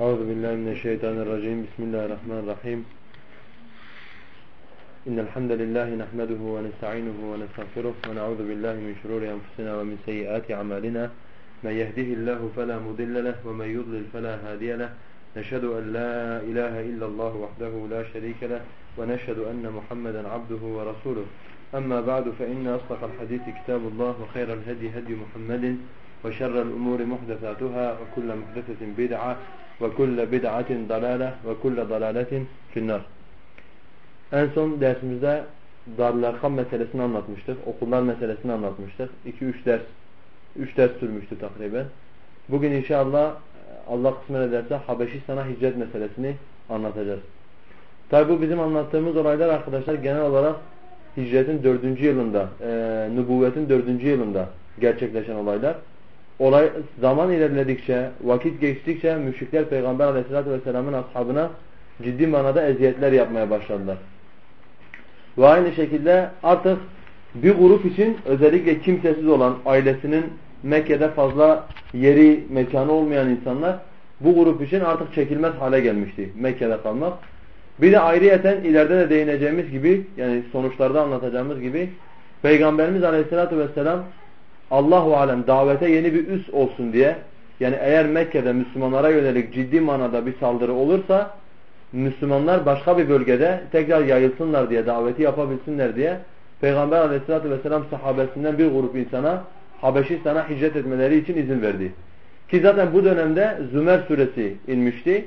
أعوذ بالله من الشيطان الرجيم. بسم الله الرحمن الرحيم. إن الحمد لله نحمده ونستعينه ونستغفره ونعوذ بالله من شرور أنفسنا ومن سيئات أعمالنا. من يهده الله فلا مضل له ومن يضلل فلا هادي له. نشهد أن لا إله إلا الله وحده لا شريك له ونشهد أن محمدا عبده ورسوله. أما بعد فإن أصدق الحديث كتاب الله وخير الهدي هدي محمد وشر الأمور محدثاتها وكل محدثة بدعة وكل بدعة ضلالة وكل ضلالة في النار En son dersimizde Darül meselesini anlatmıştık. Okullar meselesini anlatmıştık. 2-3 ders 3 ders sürmüştü takriben. Bugün inşallah Allah kısmet ederse Habeşistan'a hicret meselesini anlatacağız. Tabi bu bizim anlattığımız olaylar arkadaşlar genel olarak hicretin dördüncü yılında, e, nübüvvetin dördüncü yılında gerçekleşen olaylar. Olay zaman ilerledikçe, vakit geçtikçe müşrikler Peygamber aleyhissalatü vesselamın ashabına ciddi manada eziyetler yapmaya başladılar. Ve aynı şekilde artık bir grup için özellikle kimsesiz olan ailesinin Mekke'de fazla yeri, mekanı olmayan insanlar bu grup için artık çekilmez hale gelmişti Mekke'de kalmak. Bir de ayrıyeten ileride de değineceğimiz gibi yani sonuçlarda anlatacağımız gibi Peygamberimiz Aleyhisselatü Vesselam Allahu alem davete yeni bir üs olsun diye yani eğer Mekke'de Müslümanlara yönelik ciddi manada bir saldırı olursa Müslümanlar başka bir bölgede tekrar yayılsınlar diye daveti yapabilsinler diye Peygamber Aleyhisselatü vesselam sahabesinden bir grup insana Habeşistan'a hicret etmeleri için izin verdi. Ki zaten bu dönemde Zümer suresi inmişti.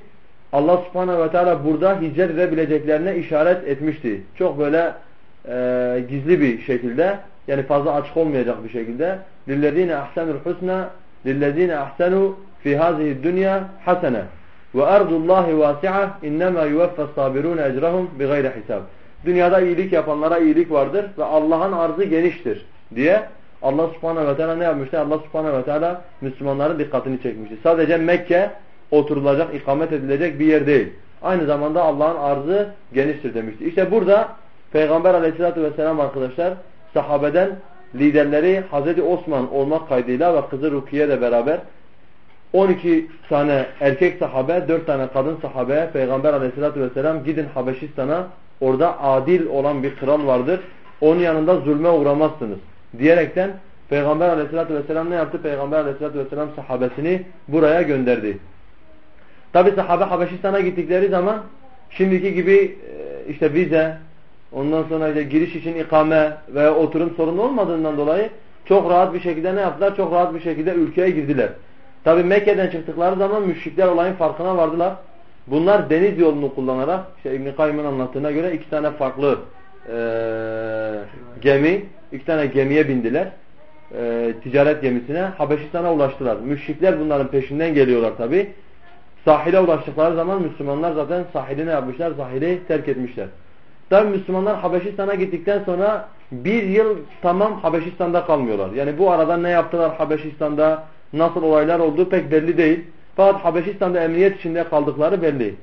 Allah subhanehu ve teala burada hicret edebileceklerine işaret etmişti. Çok böyle e, gizli bir şekilde yani fazla açık olmayacak bir şekilde lillezine ahsenul husna lillezine ahsenu fi hazihi dunya hasene ve ardullahi vasi'a innema yuvaffas sabirun ecrahum bi gayri hisab. Dünyada iyilik yapanlara iyilik vardır ve Allah'ın arzı geniştir diye Allah subhanahu ve teala ne yapmıştı? Allah subhanahu ve teala Müslümanların dikkatini çekmişti. Sadece Mekke oturulacak, ikamet edilecek bir yer değil. Aynı zamanda Allah'ın arzı geniştir demişti. İşte burada Peygamber aleyhissalatü vesselam arkadaşlar sahabeden liderleri Hazreti Osman olmak kaydıyla ve kızı Rukiye ile beraber 12 tane erkek sahabe, 4 tane kadın sahabeye Peygamber aleyhissalatü vesselam gidin Habeşistan'a orada adil olan bir kral vardır. Onun yanında zulme uğramazsınız diyerekten Peygamber aleyhissalatü vesselam ne yaptı? Peygamber aleyhissalatü vesselam sahabesini buraya gönderdi. Tabi sahabe Habeşistan'a gittikleri zaman şimdiki gibi işte vize, ondan sonra işte giriş için ikame ve oturum sorunu olmadığından dolayı çok rahat bir şekilde ne yaptılar? Çok rahat bir şekilde ülkeye girdiler. Tabi Mekke'den çıktıkları zaman müşrikler olayın farkına vardılar. Bunlar deniz yolunu kullanarak işte İbn-i anlattığına göre iki tane farklı e, gemi, iki tane gemiye bindiler. E, ticaret gemisine Habeşistan'a ulaştılar. Müşrikler bunların peşinden geliyorlar tabi. Sahile ulaştıkları zaman Müslümanlar zaten sahili ne yapmışlar? Sahili terk etmişler. Tabi Müslümanlar Habeşistan'a gittikten sonra bir yıl tamam Habeşistan'da kalmıyorlar. Yani bu arada ne yaptılar Habeşistan'da, nasıl olaylar olduğu pek belli değil. Fakat Habeşistan'da emniyet içinde kaldıkları belli.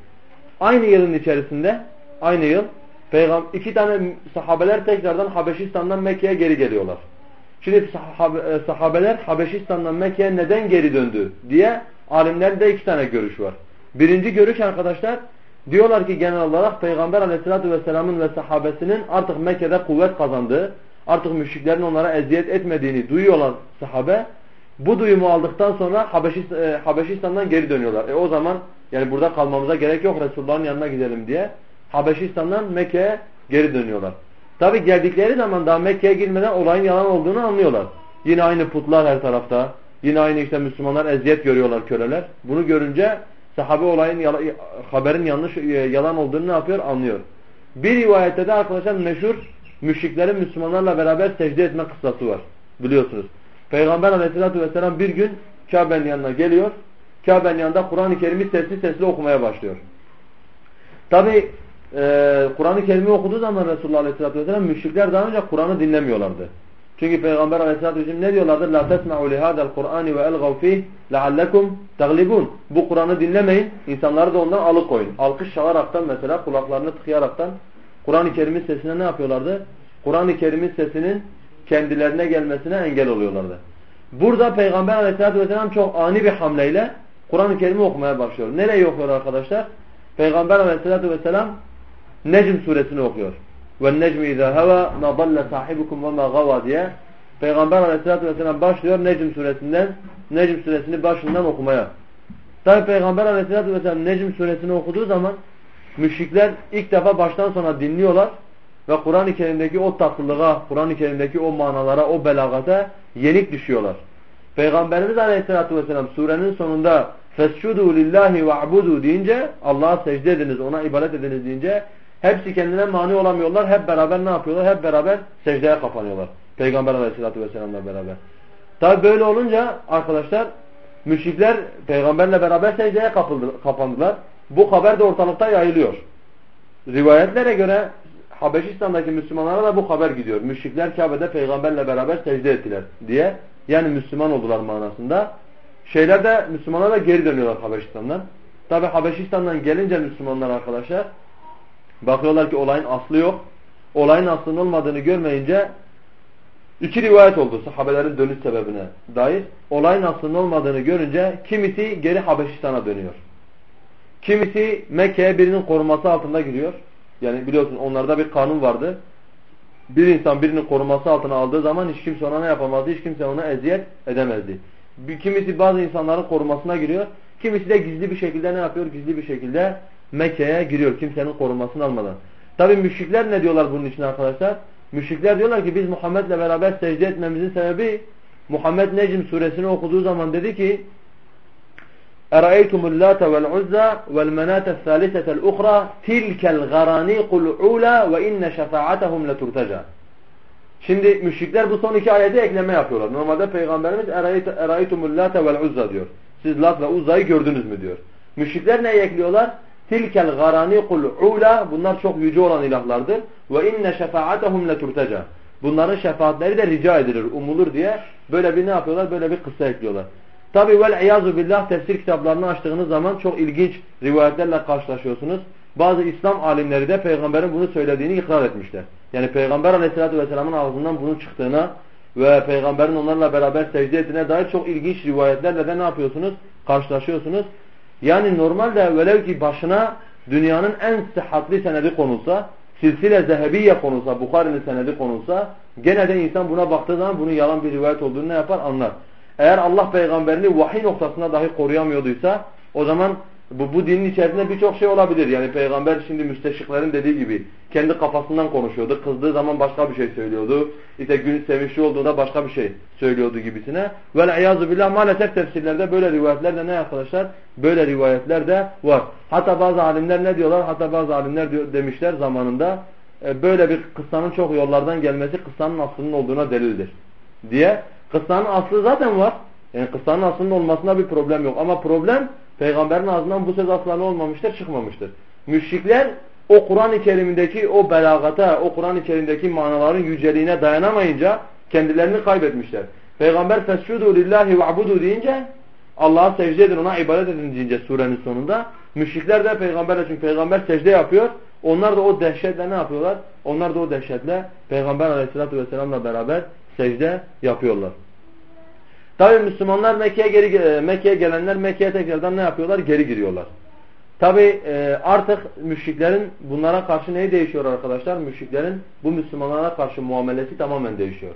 Aynı yılın içerisinde, aynı yıl Peygamber iki tane sahabeler tekrardan Habeşistan'dan Mekke'ye geri geliyorlar. Şimdi sahabeler Habeşistan'dan Mekke'ye neden geri döndü diye alimlerde iki tane görüş var. Birinci görüş arkadaşlar diyorlar ki genel olarak Peygamber aleyhissalatü vesselamın ve sahabesinin artık Mekke'de kuvvet kazandığı, artık müşriklerin onlara eziyet etmediğini duyuyorlar sahabe. Bu duyumu aldıktan sonra Habeşistan'dan geri dönüyorlar. E o zaman yani burada kalmamıza gerek yok Resulullah'ın yanına gidelim diye. Habeşistan'dan Mekke'ye geri dönüyorlar. Tabi geldikleri zaman daha Mekke'ye girmeden olayın yalan olduğunu anlıyorlar. Yine aynı putlar her tarafta. Yine aynı işte Müslümanlar eziyet görüyorlar köleler. Bunu görünce sahabe olayın haberin yanlış yalan olduğunu ne yapıyor? Anlıyor. Bir rivayette de arkadaşlar meşhur müşriklerin Müslümanlarla beraber secde etme kıssası var. Biliyorsunuz. Peygamber aleyhissalatü vesselam bir gün Kabe'nin yanına geliyor. Kabe'nin yanında Kur'an-ı Kerim'i sesli sesli okumaya başlıyor. Tabi e, Kur'an-ı Kerim'i okuduğu zaman Resulullah aleyhissalatü vesselam müşrikler daha önce Kur'an'ı dinlemiyorlardı. Çünkü Peygamber Aleyhisselatü Vesselam ne diyorlardır? La tesma'u lihadel Kur'ani ve elgav fih leallekum taglibun. Bu Kur'an'ı dinlemeyin. İnsanları da ondan alıkoyun. Alkış çalaraktan mesela kulaklarını tıkayaraktan Kur'an-ı Kerim'in sesine ne yapıyorlardı? Kur'an-ı Kerim'in sesinin kendilerine gelmesine engel oluyorlardı. Burada Peygamber Aleyhisselatü Vesselam çok ani bir hamleyle Kur'an-ı Kerim'i okumaya başlıyor. Nereye okuyor arkadaşlar? Peygamber Aleyhisselatü Vesselam Necm suresini okuyor Ve necmi izâ heva ma dalle sahibukum ve ma gava diye Peygamber aleyhissalatü vesselam başlıyor Necm suresinden Necm suresini başından okumaya. Tabi Peygamber aleyhissalatü vesselam Necm suresini okuduğu zaman müşrikler ilk defa baştan sona dinliyorlar ve Kur'an-ı Kerim'deki o tatlılığa, Kur'an-ı Kerim'deki o manalara, o belagata yenik düşüyorlar. Peygamberimiz Aleyhisselatü Vesselam surenin sonunda فَسْجُدُوا لِلّٰهِ وَعْبُدُوا deyince Allah'a secde ediniz, ona ibadet ediniz deyince hepsi kendine mani olamıyorlar. Hep beraber ne yapıyorlar? Hep beraber secdeye kapanıyorlar. Peygamber Aleyhisselatü Vesselam'la beraber. Tabi böyle olunca arkadaşlar müşrikler peygamberle beraber secdeye kapandılar. Bu haber de ortalıkta yayılıyor. Rivayetlere göre Habeşistan'daki Müslümanlara da bu haber gidiyor. Müşrikler Kabe'de peygamberle beraber secde ettiler diye. Yani Müslüman oldular manasında. Şeyler de Müslümanlar da geri dönüyorlar Habeşistan'dan. Tabi Habeşistan'dan gelince Müslümanlar arkadaşlar bakıyorlar ki olayın aslı yok. Olayın aslının olmadığını görmeyince iki rivayet oldu sahabelerin dönüş sebebine dair. Olayın aslının olmadığını görünce kimisi geri Habeşistan'a dönüyor. Kimisi Mekke'ye birinin koruması altında giriyor. Yani biliyorsun onlarda bir kanun vardı. Bir insan birinin koruması altına aldığı zaman hiç kimse ona ne yapamazdı, hiç kimse ona eziyet edemezdi. Kimisi bazı insanların korumasına giriyor. Kimisi de gizli bir şekilde ne yapıyor? Gizli bir şekilde Mekke'ye giriyor kimsenin korumasını almadan. Tabi müşrikler ne diyorlar bunun için arkadaşlar? Müşrikler diyorlar ki biz Muhammed'le beraber secde etmemizin sebebi Muhammed Necm suresini okuduğu zaman dedi ki اَرَأَيْتُمُ اللّٰةَ وَالْعُزَّى وَالْمَنَاتَ الثَّالِثَةَ الْاُخْرَى تِلْكَ الْغَرَانِيقُ الْعُولَى وَاِنَّ شَفَاعَتَهُمْ لَتُرْتَجَى Şimdi müşrikler bu son iki ayete ekleme yapıyorlar. Normalde Peygamberimiz اَرَأَيْتُمُ اللّٰةَ وَالْعُزَّى diyor. Siz Lat ve Uzza'yı gördünüz mü diyor. Müşrikler neyi ekliyorlar? Tilkel garanikul ula bunlar çok yüce olan ilahlardır. Ve inne şefaatehum leturteca. Bunların şefaatleri de rica edilir, umulur diye böyle bir ne yapıyorlar? Böyle bir kıssa ekliyorlar. Tabi vel iyazu billah tefsir kitaplarını açtığınız zaman çok ilginç rivayetlerle karşılaşıyorsunuz. Bazı İslam alimleri de peygamberin bunu söylediğini ikrar etmişler. Yani peygamber aleyhissalatü vesselamın ağzından bunun çıktığına ve peygamberin onlarla beraber secde ettiğine dair çok ilginç rivayetlerle de ne yapıyorsunuz? Karşılaşıyorsunuz. Yani normalde velev ki başına dünyanın en sıhhatli senedi konulsa, silsile zehebiye konulsa, Bukhari'nin senedi konulsa, gene de insan buna baktığı zaman bunun yalan bir rivayet olduğunu ne yapar? Anlar. Eğer Allah peygamberini vahiy noktasında dahi koruyamıyorduysa o zaman bu, bu dinin içerisinde birçok şey olabilir. Yani peygamber şimdi müsteşriklerin dediği gibi kendi kafasından konuşuyordu. Kızdığı zaman başka bir şey söylüyordu. İşte gün sevinçli olduğunda başka bir şey söylüyordu gibisine. Ve iyazu billah maalesef tefsirlerde böyle rivayetler de ne arkadaşlar? Böyle rivayetler de var. Hatta bazı alimler ne diyorlar? Hatta bazı alimler diyor, demişler zamanında e, böyle bir kıssanın çok yollardan gelmesi kıssanın aslının olduğuna delildir diye. Kıssanın aslı zaten var. Yani kıssanın aslının olmasında bir problem yok. Ama problem peygamberin ağzından bu söz aslanı olmamıştır, çıkmamıştır. Müşrikler o Kur'an-ı Kerim'deki o belagata, o Kur'an-ı Kerim'deki manaların yüceliğine dayanamayınca kendilerini kaybetmişler. Peygamber fescudu lillahi ve'budu deyince Allah'a secde edin, ona ibadet edin deyince surenin sonunda müşrikler de peygamberle çünkü peygamber secde yapıyor. Onlar da o dehşetle ne yapıyorlar? Onlar da o dehşetle peygamber aleyhissalatü vesselamla beraber secde yapıyorlar. Tabi Müslümanlar Mekke'ye geri e, Mekke'ye gelenler Mekke'ye tekrardan ne yapıyorlar? Geri giriyorlar. Tabi e, artık müşriklerin bunlara karşı neyi değişiyor arkadaşlar? Müşriklerin bu Müslümanlara karşı muamelesi tamamen değişiyor.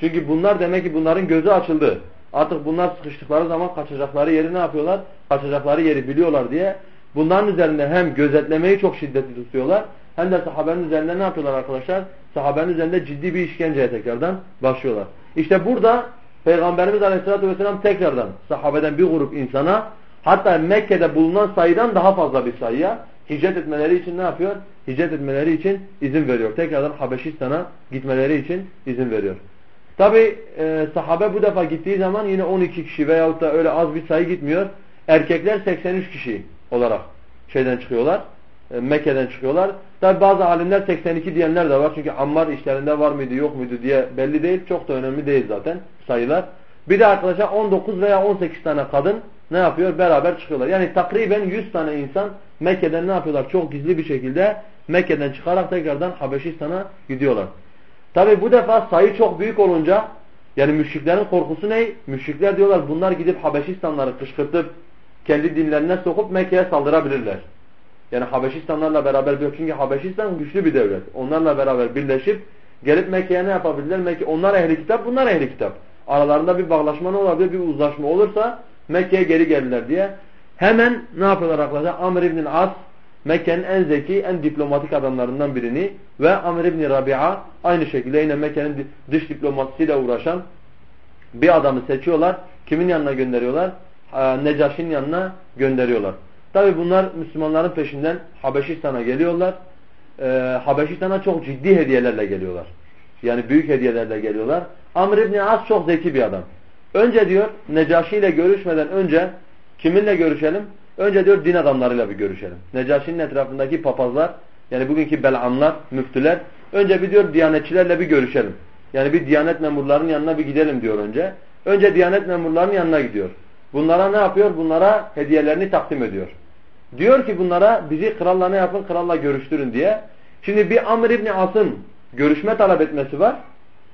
Çünkü bunlar demek ki bunların gözü açıldı. Artık bunlar sıkıştıkları zaman kaçacakları yeri ne yapıyorlar? Kaçacakları yeri biliyorlar diye bunların üzerinde hem gözetlemeyi çok şiddetli tutuyorlar hem de sahabenin üzerinde ne yapıyorlar arkadaşlar? Sahabenin üzerinde ciddi bir işkenceye tekrardan başlıyorlar. İşte burada Peygamberimiz Aleyhisselatü Vesselam tekrardan sahabeden bir grup insana hatta Mekke'de bulunan sayıdan daha fazla bir sayıya hicret etmeleri için ne yapıyor? Hicret etmeleri için izin veriyor. Tekrardan Habeşistan'a gitmeleri için izin veriyor. Tabi e, sahabe bu defa gittiği zaman yine 12 kişi veyahut da öyle az bir sayı gitmiyor. Erkekler 83 kişi olarak şeyden çıkıyorlar. E, Mekke'den çıkıyorlar. Tabi bazı alimler 82 diyenler de var. Çünkü Ammar işlerinde var mıydı yok muydu diye belli değil. Çok da önemli değil zaten sayılar. Bir de arkadaşlar 19 veya 18 tane kadın ne yapıyor? Beraber çıkıyorlar. Yani takriben 100 tane insan Mekke'den ne yapıyorlar? Çok gizli bir şekilde Mekke'den çıkarak tekrardan Habeşistan'a gidiyorlar. Tabi bu defa sayı çok büyük olunca yani müşriklerin korkusu ne? Müşrikler diyorlar bunlar gidip Habeşistanları kışkırtıp kendi dinlerine sokup Mekke'ye saldırabilirler. Yani Habeşistanlarla beraber çünkü Habeşistan güçlü bir devlet. Onlarla beraber birleşip gelip Mekke'ye ne yapabilirler? Mekke, onlar ehli kitap, bunlar ehli kitap. Aralarında bir bağlaşma ne olabilir? Bir uzlaşma olursa Mekke'ye geri gelirler diye. Hemen ne yapıyorlar arkadaşlar? Amr ibn As Mekke'nin en zeki, en diplomatik adamlarından birini ve Amr ibn Rabia aynı şekilde yine Mekke'nin dış diplomasisiyle uğraşan bir adamı seçiyorlar. Kimin yanına gönderiyorlar? Necaş'in yanına gönderiyorlar. Tabi bunlar Müslümanların peşinden Habeşistan'a geliyorlar. Ee, Habeşistan'a çok ciddi hediyelerle geliyorlar. Yani büyük hediyelerle geliyorlar. Amr ibn As çok zeki bir adam. Önce diyor Necaşi ile görüşmeden önce kiminle görüşelim? Önce diyor din adamlarıyla bir görüşelim. Necaşi'nin etrafındaki papazlar yani bugünkü belamlar, müftüler önce bir diyor diyanetçilerle bir görüşelim. Yani bir diyanet memurlarının yanına bir gidelim diyor önce. Önce diyanet memurlarının yanına gidiyor. Bunlara ne yapıyor? Bunlara hediyelerini takdim ediyor. Diyor ki bunlara bizi kralla ne yapın? Kralla görüştürün diye. Şimdi bir Amr İbni As'ın görüşme talep etmesi var.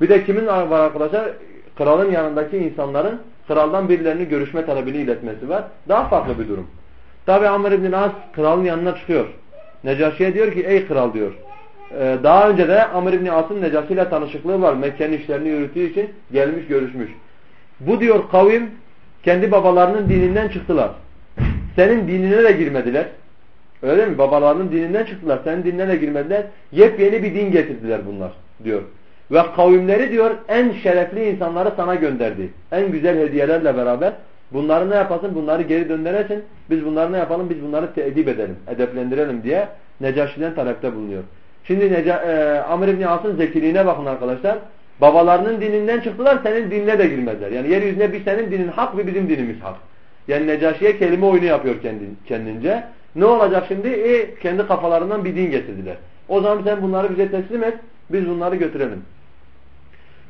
Bir de kimin var arkadaşlar? Kralın yanındaki insanların kraldan birilerini görüşme talebini iletmesi var. Daha farklı bir durum. Tabi Amr İbni As kralın yanına çıkıyor. Necaşi'ye diyor ki ey kral diyor. Ee, daha önce de Amr İbni As'ın Necaşi ile tanışıklığı var. Mekke'nin işlerini yürüttüğü için gelmiş görüşmüş. Bu diyor kavim kendi babalarının dininden çıktılar. Senin dinine de girmediler. Öyle mi? Babalarının dininden çıktılar. Senin dinine de girmediler. Yepyeni bir din getirdiler bunlar diyor. Ve kavimleri diyor en şerefli insanları sana gönderdi. En güzel hediyelerle beraber bunları ne yapasın? Bunları geri döndüresin. Biz bunları ne yapalım? Biz bunları teedip edelim, edeplendirelim diye Necaşi'den talepte bulunuyor. Şimdi Neca e, Amr İbni As'ın zekiliğine bakın arkadaşlar. Babalarının dininden çıktılar, senin dinine de girmediler. Yani yeryüzünde bir senin dinin hak, bir bizim dinimiz hak. Yani Necaşi'ye kelime oyunu yapıyor kendince. Ne olacak şimdi? E, kendi kafalarından bir din getirdiler. O zaman sen bunları bize teslim et, biz bunları götürelim.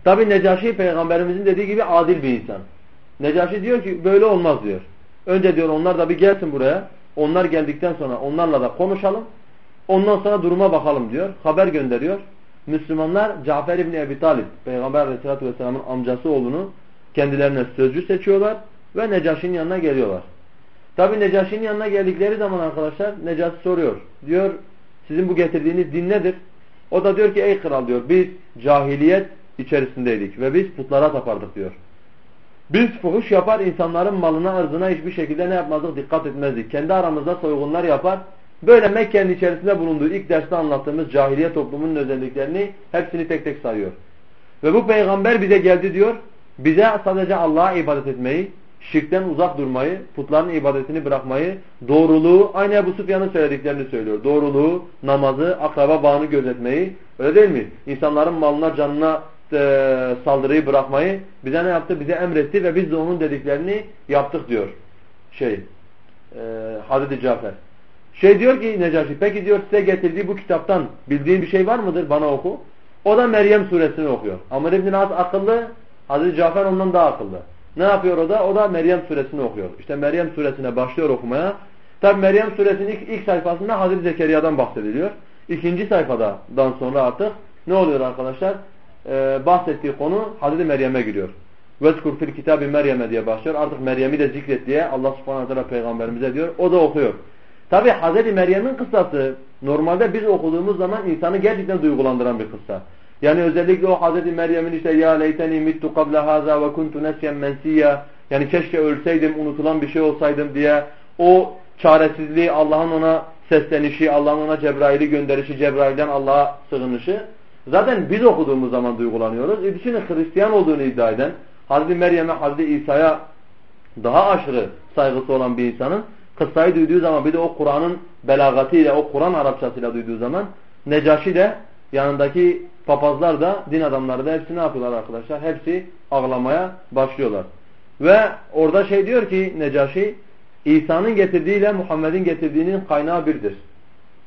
Tabi Necaşi peygamberimizin dediği gibi adil bir insan. Necaşi diyor ki böyle olmaz diyor. Önce diyor onlar da bir gelsin buraya. Onlar geldikten sonra onlarla da konuşalım. Ondan sonra duruma bakalım diyor. Haber gönderiyor. Müslümanlar Cafer İbni Ebi Talib, Peygamber Aleyhisselatü Vesselam'ın amcası oğlunu kendilerine sözcü seçiyorlar ve Necaşi'nin yanına geliyorlar. Tabi Necaşi'nin yanına geldikleri zaman arkadaşlar Necaşi soruyor. Diyor sizin bu getirdiğiniz din nedir? O da diyor ki ey kral diyor biz cahiliyet içerisindeydik ve biz putlara tapardık diyor. Biz fuhuş yapar insanların malına ırzına hiçbir şekilde ne yapmazdık dikkat etmezdik. Kendi aramızda soygunlar yapar. Böyle Mekke'nin içerisinde bulunduğu ilk derste anlattığımız cahiliye toplumunun özelliklerini hepsini tek tek sayıyor. Ve bu peygamber bize geldi diyor. Bize sadece Allah'a ibadet etmeyi, şirkten uzak durmayı, putların ibadetini bırakmayı, doğruluğu, aynı Ebu Sufyan'ın söylediklerini söylüyor. Doğruluğu, namazı, akraba bağını gözetmeyi, öyle değil mi? İnsanların malına, canına e, saldırıyı bırakmayı bize ne yaptı? Bize emretti ve biz de onun dediklerini yaptık diyor. Şey, e, Hazreti Cafer. Şey diyor ki Necaşi, peki diyor size getirdiği bu kitaptan bildiğin bir şey var mıdır? Bana oku. O da Meryem suresini okuyor. Amr ibn Az akıllı, Hazreti Cafer ondan daha akıllı. Ne yapıyor o da? O da Meryem suresini okuyor. İşte Meryem suresine başlıyor okumaya. Tabi Meryem suresinin ilk, ilk sayfasında Hazreti Zekeriya'dan bahsediliyor. İkinci sayfadan sonra artık ne oluyor arkadaşlar? Ee, bahsettiği konu Hazreti Meryem'e giriyor. Vezkur fil kitabi Meryem'e diye başlıyor. Artık Meryem'i de zikret diye Allah subhanahu teala peygamberimize diyor. O da okuyor. Tabi Hazreti Meryem'in kıssası normalde biz okuduğumuz zaman insanı gerçekten duygulandıran bir kıssa. Yani özellikle o Hazreti Meryem'in işte ya leyteni mittu qabla haza ve kuntu nesyen mensiya yani keşke ölseydim unutulan bir şey olsaydım diye o çaresizliği Allah'ın ona seslenişi, Allah'ın ona Cebrail'i gönderişi, Cebrail'den Allah'a sığınışı zaten biz okuduğumuz zaman duygulanıyoruz. E Hristiyan olduğunu iddia eden Hazreti Meryem'e, Hazreti İsa'ya daha aşırı saygısı olan bir insanın kıssayı duyduğu zaman bir de o Kur'an'ın belagatıyla, o Kur'an Arapçasıyla duyduğu zaman Necaşi de yanındaki papazlar da din adamları da hepsi ne yapıyorlar arkadaşlar? Hepsi ağlamaya başlıyorlar. Ve orada şey diyor ki Necaşi İsa'nın getirdiğiyle Muhammed'in getirdiğinin kaynağı birdir.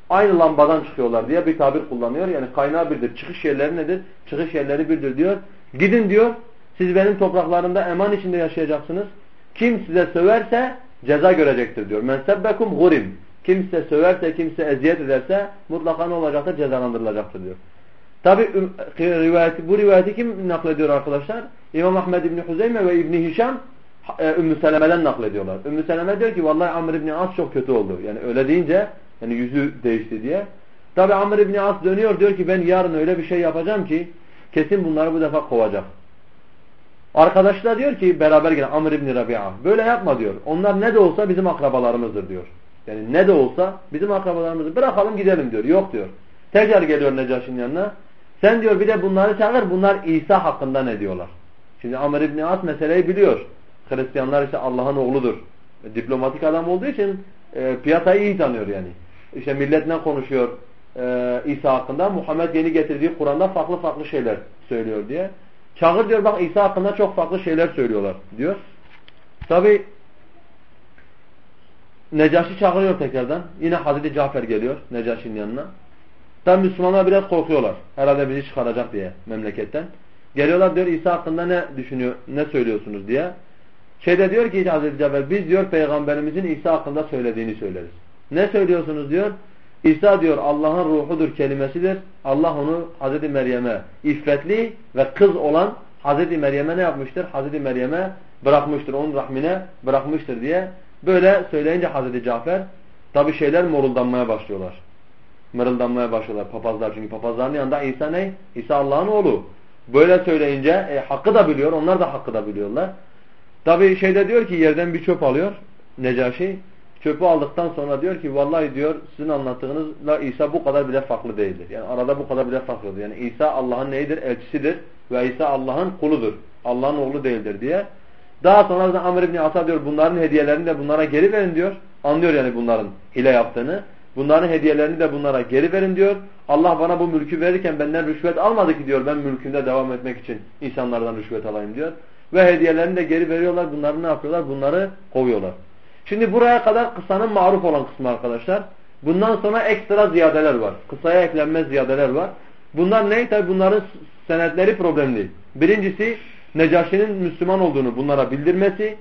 Aynı lambadan çıkıyorlar diye bir tabir kullanıyor. Yani kaynağı birdir. Çıkış yerleri nedir? Çıkış yerleri birdir diyor. Gidin diyor. Siz benim topraklarımda eman içinde yaşayacaksınız. Kim size söverse ceza görecektir diyor. Men sebbekum gurim. Kimse söverse, kimse eziyet ederse mutlaka ne olacaktır? Cezalandırılacaktır diyor. Tabi rivayeti, bu rivayeti kim naklediyor arkadaşlar? İmam Ahmed İbni Huzeyme ve İbni Hişam e, Ümmü Seleme'den naklediyorlar. Ümmü Seleme diyor ki vallahi Amr ibn As çok kötü oldu. Yani öyle deyince yani yüzü değişti diye. Tabi Amr ibn As dönüyor diyor ki ben yarın öyle bir şey yapacağım ki kesin bunları bu defa kovacak. Arkadaşlar diyor ki beraber gelen Amr ibn Rabia böyle yapma diyor. Onlar ne de olsa bizim akrabalarımızdır diyor. Yani ne de olsa bizim akrabalarımızdır. Bırakalım gidelim diyor. Yok diyor. Tekrar geliyor Necaş'ın yanına. Sen diyor bir de bunları çağır. Bunlar İsa hakkında ne diyorlar? Şimdi Amr ibn As meseleyi biliyor. Hristiyanlar işte Allah'ın oğludur. Diplomatik adam olduğu için e, piyasayı iyi tanıyor yani. İşte milletle konuşuyor e, İsa hakkında. Muhammed yeni getirdiği Kur'an'da farklı farklı şeyler söylüyor diye. Çağır diyor bak İsa hakkında çok farklı şeyler söylüyorlar diyor. Tabi Necaşi çağırıyor tekrardan. Yine Hazreti Cafer geliyor Necaşi'nin yanına. Tam Müslümanlar biraz korkuyorlar. Herhalde bizi çıkaracak diye memleketten. Geliyorlar diyor İsa hakkında ne düşünüyor, ne söylüyorsunuz diye. Şeyde diyor ki Hazreti Cafer biz diyor peygamberimizin İsa hakkında söylediğini söyleriz. Ne söylüyorsunuz diyor. İsa diyor Allah'ın ruhudur kelimesidir. Allah onu Hazreti Meryem'e iffetli ve kız olan Hazreti Meryem'e ne yapmıştır? Hazreti Meryem'e bırakmıştır. Onun rahmine bırakmıştır diye. Böyle söyleyince Hazreti Cafer tabi şeyler moruldanmaya başlıyorlar. Mırıldanmaya başlıyorlar papazlar. Çünkü papazların yanında İsa ne? İsa Allah'ın oğlu. Böyle söyleyince e, hakkı da biliyor. Onlar da hakkı da biliyorlar. Tabi şeyde diyor ki yerden bir çöp alıyor Necaşi. Çöpü aldıktan sonra diyor ki vallahi diyor sizin anlattığınızla İsa bu kadar bile farklı değildir. Yani arada bu kadar bile farklıdır. Yani İsa Allah'ın neyidir? Elçisidir ve İsa Allah'ın kuludur. Allah'ın oğlu değildir diye. Daha sonra da Amr ibn Asa diyor bunların hediyelerini de bunlara geri verin diyor. Anlıyor yani bunların hile yaptığını. Bunların hediyelerini de bunlara geri verin diyor. Allah bana bu mülkü verirken benden rüşvet almadı ki diyor ben mülkümde devam etmek için insanlardan rüşvet alayım diyor. Ve hediyelerini de geri veriyorlar. Bunları ne yapıyorlar? Bunları kovuyorlar. Şimdi buraya kadar kısanın maruf olan kısmı arkadaşlar. Bundan sonra ekstra ziyadeler var. Kısaya eklenmez ziyadeler var. Bunlar ne? Tabi bunların senetleri problemli. Birincisi Necaşi'nin Müslüman olduğunu bunlara bildirmesi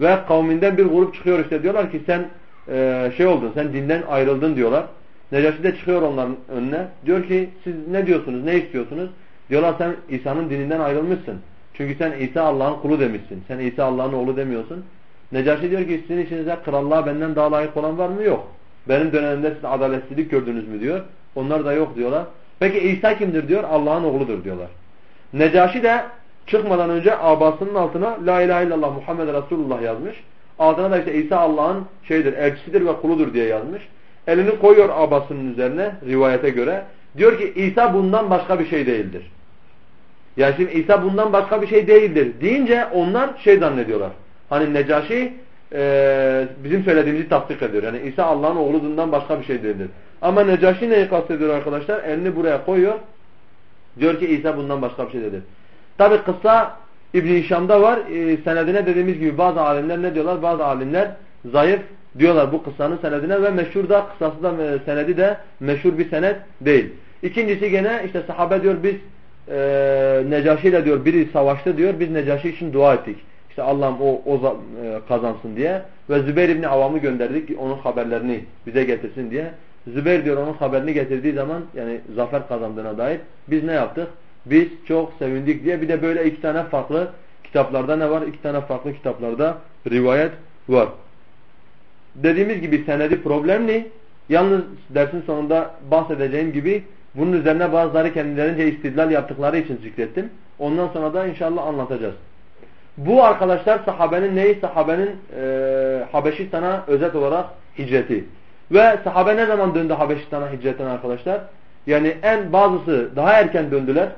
ve kavminden bir grup çıkıyor işte diyorlar ki sen e, şey oldun sen dinden ayrıldın diyorlar. Necaşi de çıkıyor onların önüne. Diyor ki siz ne diyorsunuz ne istiyorsunuz? Diyorlar sen İsa'nın dininden ayrılmışsın. Çünkü sen İsa Allah'ın kulu demişsin. Sen İsa Allah'ın oğlu demiyorsun. Necaşi diyor ki sizin içinizde krallığa benden daha layık olan var mı? Yok. Benim dönemimde siz adaletsizlik gördünüz mü diyor. Onlar da yok diyorlar. Peki İsa kimdir diyor? Allah'ın oğludur diyorlar. Necaşi de çıkmadan önce abasının altına La ilahe illallah Muhammed Resulullah yazmış. Altına da işte İsa Allah'ın şeydir, elçisidir ve kuludur diye yazmış. Elini koyuyor abasının üzerine rivayete göre. Diyor ki İsa bundan başka bir şey değildir. Yani şimdi İsa bundan başka bir şey değildir deyince onlar şey zannediyorlar. Hani Necaşi e, bizim söylediğimizi tasdik ediyor. Yani İsa Allah'ın oğlundan başka bir şey değildir. Ama Necaşi neyi kastediyor arkadaşlar? Elini buraya koyuyor. Diyor ki İsa bundan başka bir şey değildir. Tabi kısa İbn-i Hişam'da var. E, senedine dediğimiz gibi bazı alimler ne diyorlar? Bazı alimler zayıf diyorlar bu kıssanın senedine ve meşhur da kıssası da e, senedi de meşhur bir senet değil. İkincisi gene işte sahabe diyor biz e, Necaşi ile diyor biri savaştı diyor biz Necaşi için dua ettik. İşte Allah'ım o, o e, kazansın diye ve Zübeyir İbni Avam'ı gönderdik onun haberlerini bize getirsin diye. Zübeyir diyor onun haberini getirdiği zaman yani zafer kazandığına dair biz ne yaptık? Biz çok sevindik diye bir de böyle iki tane farklı kitaplarda ne var? İki tane farklı kitaplarda rivayet var. Dediğimiz gibi senedi problemli. Yalnız dersin sonunda bahsedeceğim gibi bunun üzerine bazıları kendilerince istidlal yaptıkları için zikrettim. Ondan sonra da inşallah anlatacağız. Bu arkadaşlar sahabenin neyi? Sahabenin e, Habeşistan'a özet olarak hicreti. Ve sahabe ne zaman döndü Habeşistan'a hicretten arkadaşlar? Yani en bazısı daha erken döndüler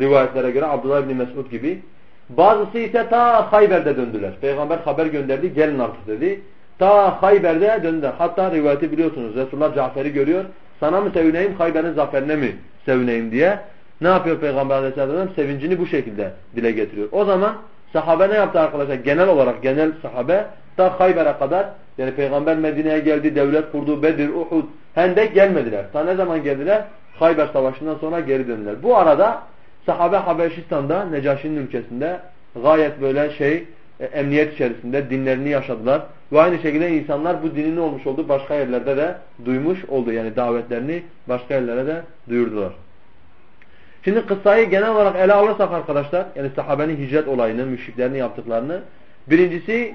rivayetlere göre Abdullah bin Mesud gibi. Bazısı ise ta Hayber'de döndüler. Peygamber haber gönderdi gelin artık dedi. Ta Hayber'de döndüler. Hatta rivayeti biliyorsunuz. Resulullah Cafer'i görüyor. Sana mı sevineyim Hayber'in zaferine mi sevineyim diye. Ne yapıyor Peygamber Aleyhisselam? Sevincini bu şekilde dile getiriyor. O zaman sahabe ne yaptı arkadaşlar? Genel olarak genel sahabe ta Hayber'e kadar yani Peygamber Medine'ye geldi, devlet kurdu, Bedir, Uhud, Hendek gelmediler. Ta ne zaman geldiler? Hayber Savaşı'ndan sonra geri döndüler. Bu arada sahabe Habeşistan'da, Necaşi'nin ülkesinde gayet böyle şey, e, emniyet içerisinde dinlerini yaşadılar. Ve aynı şekilde insanlar bu dinin olmuş olduğu başka yerlerde de duymuş oldu. Yani davetlerini başka yerlere de duyurdular. Şimdi kıssayı genel olarak ele alırsak arkadaşlar, yani sahabenin hicret olayını, müşriklerini yaptıklarını, Birincisi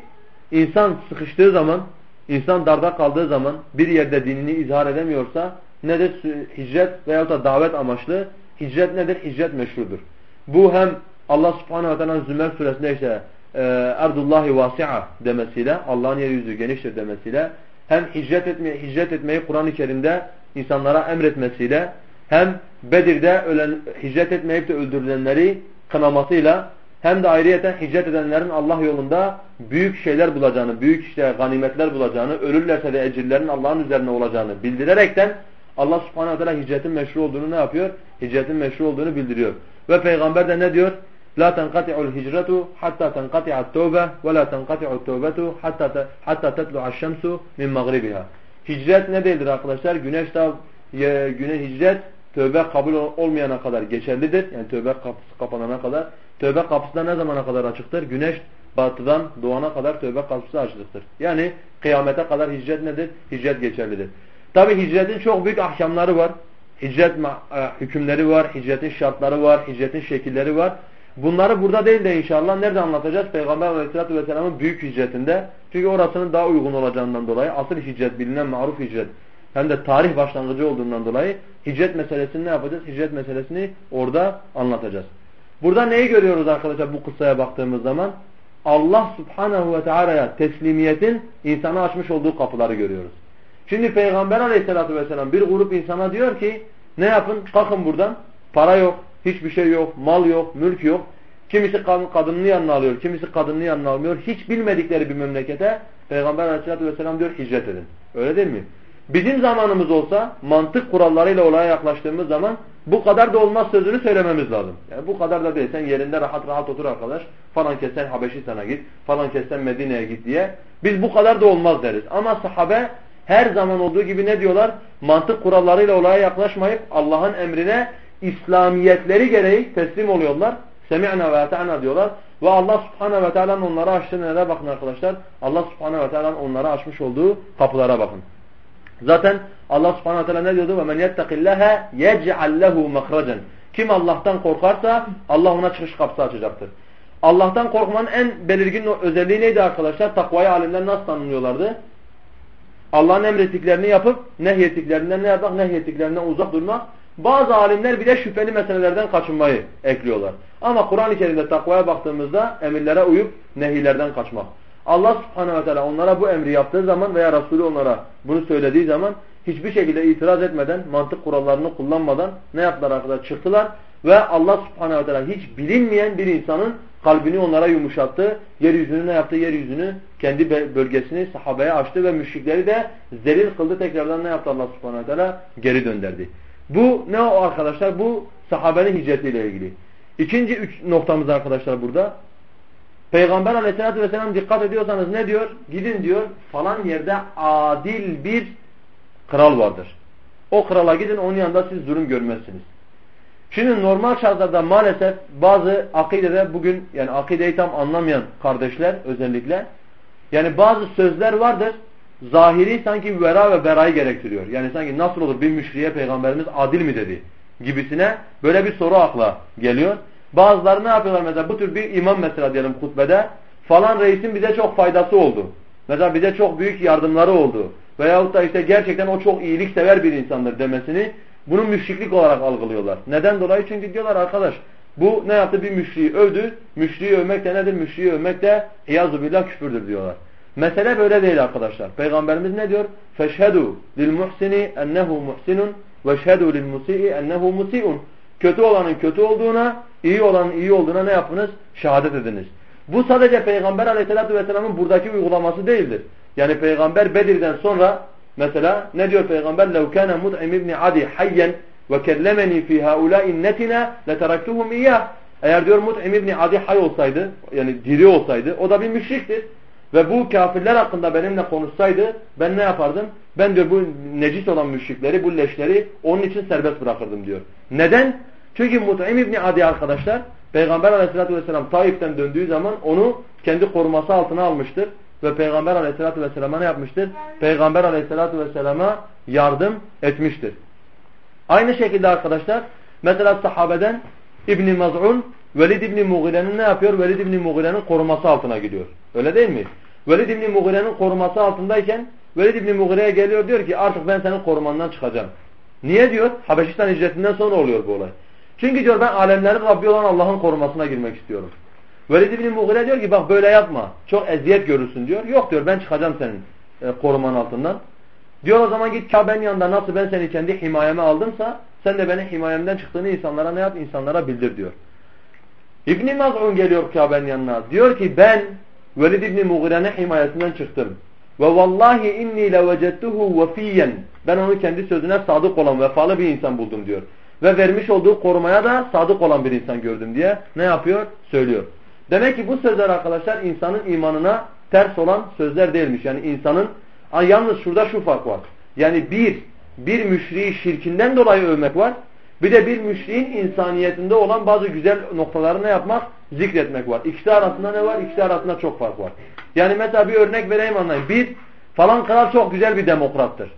insan sıkıştığı zaman, insan darda kaldığı zaman bir yerde dinini izhar edemiyorsa nedir? Hicret veyahut da davet amaçlı. Hicret nedir? Hicret meşrudur. Bu hem Allah subhanehu ve teala Zümer suresinde işte Erdullahi vasi'a demesiyle Allah'ın yeryüzü geniştir demesiyle hem hicret, etme, hicret etmeyi Kur'an-ı Kerim'de insanlara emretmesiyle hem Bedir'de ölen, hicret etmeyip de öldürülenleri kınamasıyla hem de ayrıyeten hicret edenlerin Allah yolunda büyük şeyler bulacağını, büyük işte ganimetler bulacağını, ölürlerse de ecirlerin Allah'ın üzerine olacağını bildirerekten Allah subhanahu teala hicretin meşru olduğunu ne yapıyor? Hicretin meşru olduğunu bildiriyor. Ve peygamber de ne diyor? La tenqati'ul hicretu hatta tenqati'at tövbe ve la tenqati'ut tövbetu hatta hatta tetlu'aş şemsu min magribiha. Hicret ne değildir arkadaşlar? Güneş da güne hicret tövbe kabul olmayana kadar geçerlidir. Yani tövbe kapısı kapanana kadar. Tövbe kapısı da ne zamana kadar açıktır? Güneş batıdan doğana kadar tövbe kapısı açıktır. Yani kıyamete kadar hicret nedir? Hicret geçerlidir. Tabi hicretin çok büyük ahkamları var. Hicret e, hükümleri var, hicretin şartları var, hicretin şekilleri var. Bunları burada değil de inşallah nerede anlatacağız? Peygamber aleyhissalatü vesselamın büyük hicretinde. Çünkü orasının daha uygun olacağından dolayı asıl hicret bilinen maruf hicret hem de tarih başlangıcı olduğundan dolayı hicret meselesini ne yapacağız? Hicret meselesini orada anlatacağız. Burada neyi görüyoruz arkadaşlar bu kıssaya baktığımız zaman? Allah subhanehu ve teala'ya teslimiyetin insana açmış olduğu kapıları görüyoruz. Şimdi Peygamber aleyhissalatü vesselam bir grup insana diyor ki ne yapın? Kalkın buradan. Para yok, hiçbir şey yok, mal yok, mülk yok. Kimisi kadınını yanına alıyor, kimisi kadınını yanına almıyor. Hiç bilmedikleri bir memlekete Peygamber aleyhissalatü vesselam diyor hicret edin. Öyle değil mi? Bizim zamanımız olsa mantık kurallarıyla olaya yaklaştığımız zaman bu kadar da olmaz sözünü söylememiz lazım. Yani bu kadar da değil. Yerinde rahat rahat otur arkadaş. Falan kessen Habeşistan'a git. Falan kessen Medine'ye git diye. Biz bu kadar da olmaz deriz. Ama sahabe her zaman olduğu gibi ne diyorlar? Mantık kurallarıyla olaya yaklaşmayıp Allah'ın emrine İslamiyetleri gereği teslim oluyorlar. Semi'na ve ata'na diyorlar. Ve Allah subhanehu ve teala'nın onlara açtığı nelere bakın arkadaşlar. Allah subhanehu ve teala'nın onlara açmış olduğu kapılara bakın. Zaten Allah subhanahu teala ne diyordu? وَمَنْ يَتَّقِ اللّٰهَ يَجْعَلْ لَهُ مَخْرَجًا Kim Allah'tan korkarsa Allah ona çıkış kapısı açacaktır. Allah'tan korkmanın en belirgin özelliği neydi arkadaşlar? Takvayı alimler nasıl tanımlıyorlardı? Allah'ın emrettiklerini yapıp nehyettiklerinden ne yapmak? Nehyettiklerinden uzak durmak. Bazı alimler bir de şüpheli meselelerden kaçınmayı ekliyorlar. Ama Kur'an-ı Kerim'de takvaya baktığımızda emirlere uyup nehilerden kaçmak. Allah subhanehu ve teala onlara bu emri yaptığı zaman veya Resulü onlara bunu söylediği zaman hiçbir şekilde itiraz etmeden, mantık kurallarını kullanmadan ne yaptılar arkadaşlar? Çıktılar ve Allah subhanehu ve teala hiç bilinmeyen bir insanın kalbini onlara yumuşattı. Yeryüzünü ne yaptı? Yeryüzünü kendi bölgesini sahabeye açtı ve müşrikleri de zelil kıldı. Tekrardan ne yaptı Allah subhanehu ve teala? Geri döndürdü. Bu ne o arkadaşlar? Bu sahabenin hicretiyle ilgili. İkinci üç noktamız arkadaşlar burada. Peygamber aleyhissalatü vesselam dikkat ediyorsanız ne diyor? Gidin diyor falan yerde adil bir kral vardır. O krala gidin onun yanında siz durum görmezsiniz. Şimdi normal şartlarda maalesef bazı akidede bugün yani akideyi tam anlamayan kardeşler özellikle yani bazı sözler vardır zahiri sanki vera ve berayı gerektiriyor. Yani sanki nasıl olur bir müşriye peygamberimiz adil mi dedi gibisine böyle bir soru akla geliyor. Bazıları ne yapıyorlar mesela bu tür bir imam mesela diyelim hutbede falan reisin bize çok faydası oldu. Mesela bize çok büyük yardımları oldu veyahut da işte gerçekten o çok iyiliksever bir insandır demesini bunu müşriklik olarak algılıyorlar. Neden dolayı? Çünkü diyorlar arkadaş bu ne yaptı? Bir müşriği övdü. Müşriği övmek de nedir? Müşriği övmek de iyazubillah küfürdür diyorlar. Mesele böyle değil arkadaşlar. Peygamberimiz ne diyor? Feşhedû lil muhsini ennehu muhsinun ve şhedû lil musii ennehu musiun. Kötü olanın kötü olduğuna, iyi olanın iyi olduğuna ne yapınız? Şehadet ediniz. Bu sadece Peygamber aleyhissalatü vesselamın buradaki uygulaması değildir. Yani Peygamber Bedir'den sonra mesela ne diyor Peygamber? لَوْ كَانَ مُطْعِمِ بْنِ عَدِي حَيًّا وَكَلَّمَنِي فِي هَؤُلَاءِ النَّتِنَا لَتَرَكْتُهُمْ اِيَّهِ Eğer diyor Mut'im İbni Adi hay olsaydı, yani diri olsaydı, o da bir müşriktir. Ve bu kafirler hakkında benimle konuşsaydı, ben ne yapardım? Ben diyor bu necis olan müşrikleri, bu leşleri onun için serbest bırakırdım diyor. Neden? Çünkü Mut'im İbni Adi arkadaşlar Peygamber aleyhissalatü vesselam Taif'ten döndüğü zaman onu kendi koruması altına almıştır. Ve Peygamber aleyhissalatü vesselama ne yapmıştır? Peygamber aleyhissalatü vesselama yardım etmiştir. Aynı şekilde arkadaşlar mesela sahabeden İbn Maz'un Velid İbni Mughire'nin ne yapıyor? Velid İbni Mughire'nin koruması altına gidiyor. Öyle değil mi? Velid İbni Mughire'nin koruması altındayken Velid İbni Mughire'ye geliyor diyor ki artık ben senin korumandan çıkacağım. Niye diyor? Habeşistan hicretinden sonra oluyor bu olay. Çünkü diyor ben alemlerin Rabbi olan Allah'ın korumasına girmek istiyorum. Velid İbni Mughire diyor ki bak böyle yapma. Çok eziyet görürsün diyor. Yok diyor ben çıkacağım senin e, koruman altından. Diyor o zaman git Kabe'nin yanında nasıl ben seni kendi himayeme aldımsa sen de benim himayemden çıktığını insanlara ne yap? İnsanlara bildir diyor. İbn Maz'un geliyor Kabe'nin yanına. Diyor ki ben Velid İbni Mughire'nin himayesinden çıktım. Ve vallahi inni levecettuhu vefiyen. Ben onu kendi sözüne sadık olan vefalı bir insan buldum diyor. Ve vermiş olduğu korumaya da sadık olan bir insan gördüm diye ne yapıyor? Söylüyor. Demek ki bu sözler arkadaşlar insanın imanına ters olan sözler değilmiş. Yani insanın yalnız şurada şu fark var. Yani bir, bir müşriği şirkinden dolayı övmek var. Bir de bir müşriğin insaniyetinde olan bazı güzel noktalarını yapmak, zikretmek var. İkisi arasında ne var? İkisi arasında çok fark var. Yani mesela bir örnek vereyim anlayın. Bir, falan kral çok güzel bir demokrattır.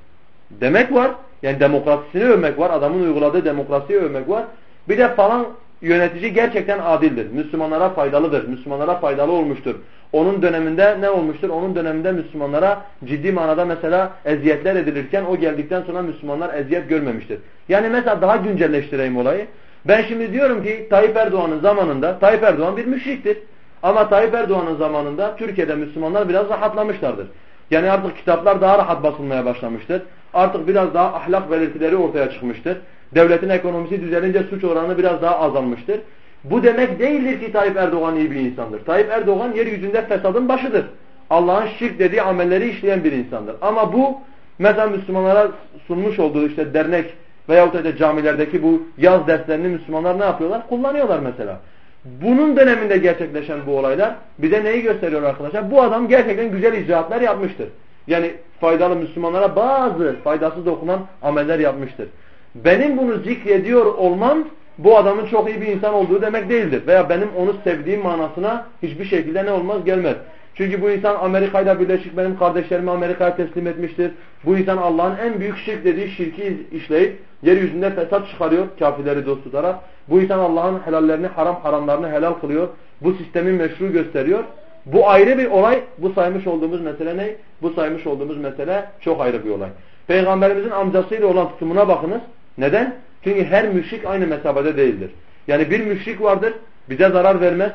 Demek var. Yani demokrasisini övmek var. Adamın uyguladığı demokrasiyi övmek var. Bir de falan yönetici gerçekten adildir. Müslümanlara faydalıdır. Müslümanlara faydalı olmuştur. Onun döneminde ne olmuştur? Onun döneminde Müslümanlara ciddi manada mesela eziyetler edilirken o geldikten sonra Müslümanlar eziyet görmemiştir. Yani mesela daha güncelleştireyim olayı. Ben şimdi diyorum ki Tayyip Erdoğan'ın zamanında Tayyip Erdoğan bir müşriktir. Ama Tayyip Erdoğan'ın zamanında Türkiye'de Müslümanlar biraz rahatlamışlardır. Yani artık kitaplar daha rahat basılmaya başlamıştır. Artık biraz daha ahlak belirtileri ortaya çıkmıştır. Devletin ekonomisi düzelince suç oranı biraz daha azalmıştır. Bu demek değildir ki Tayyip Erdoğan iyi bir insandır. Tayyip Erdoğan yeryüzünde fesadın başıdır. Allah'ın şirk dediği amelleri işleyen bir insandır. Ama bu mesela Müslümanlara sunmuş olduğu işte dernek veyahut da camilerdeki bu yaz derslerini Müslümanlar ne yapıyorlar? Kullanıyorlar mesela. Bunun döneminde gerçekleşen bu olaylar bize neyi gösteriyor arkadaşlar? Bu adam gerçekten güzel icraatlar yapmıştır. Yani faydalı Müslümanlara bazı faydasız dokunan ameller yapmıştır. Benim bunu zikrediyor olmam bu adamın çok iyi bir insan olduğu demek değildir. Veya benim onu sevdiğim manasına hiçbir şekilde ne olmaz gelmez. Çünkü bu insan Amerika'yla birleşik benim kardeşlerimi Amerika'ya teslim etmiştir. Bu insan Allah'ın en büyük şirk dediği şirki işleyip yeryüzünde fesat çıkarıyor kafirleri dost tutarak. Bu insan Allah'ın helallerini haram haramlarını helal kılıyor. Bu sistemi meşru gösteriyor. Bu ayrı bir olay. Bu saymış olduğumuz mesele ne? Bu saymış olduğumuz mesele çok ayrı bir olay. Peygamberimizin amcasıyla olan tutumuna bakınız. Neden? Çünkü her müşrik aynı mesabede değildir. Yani bir müşrik vardır, bize zarar vermez.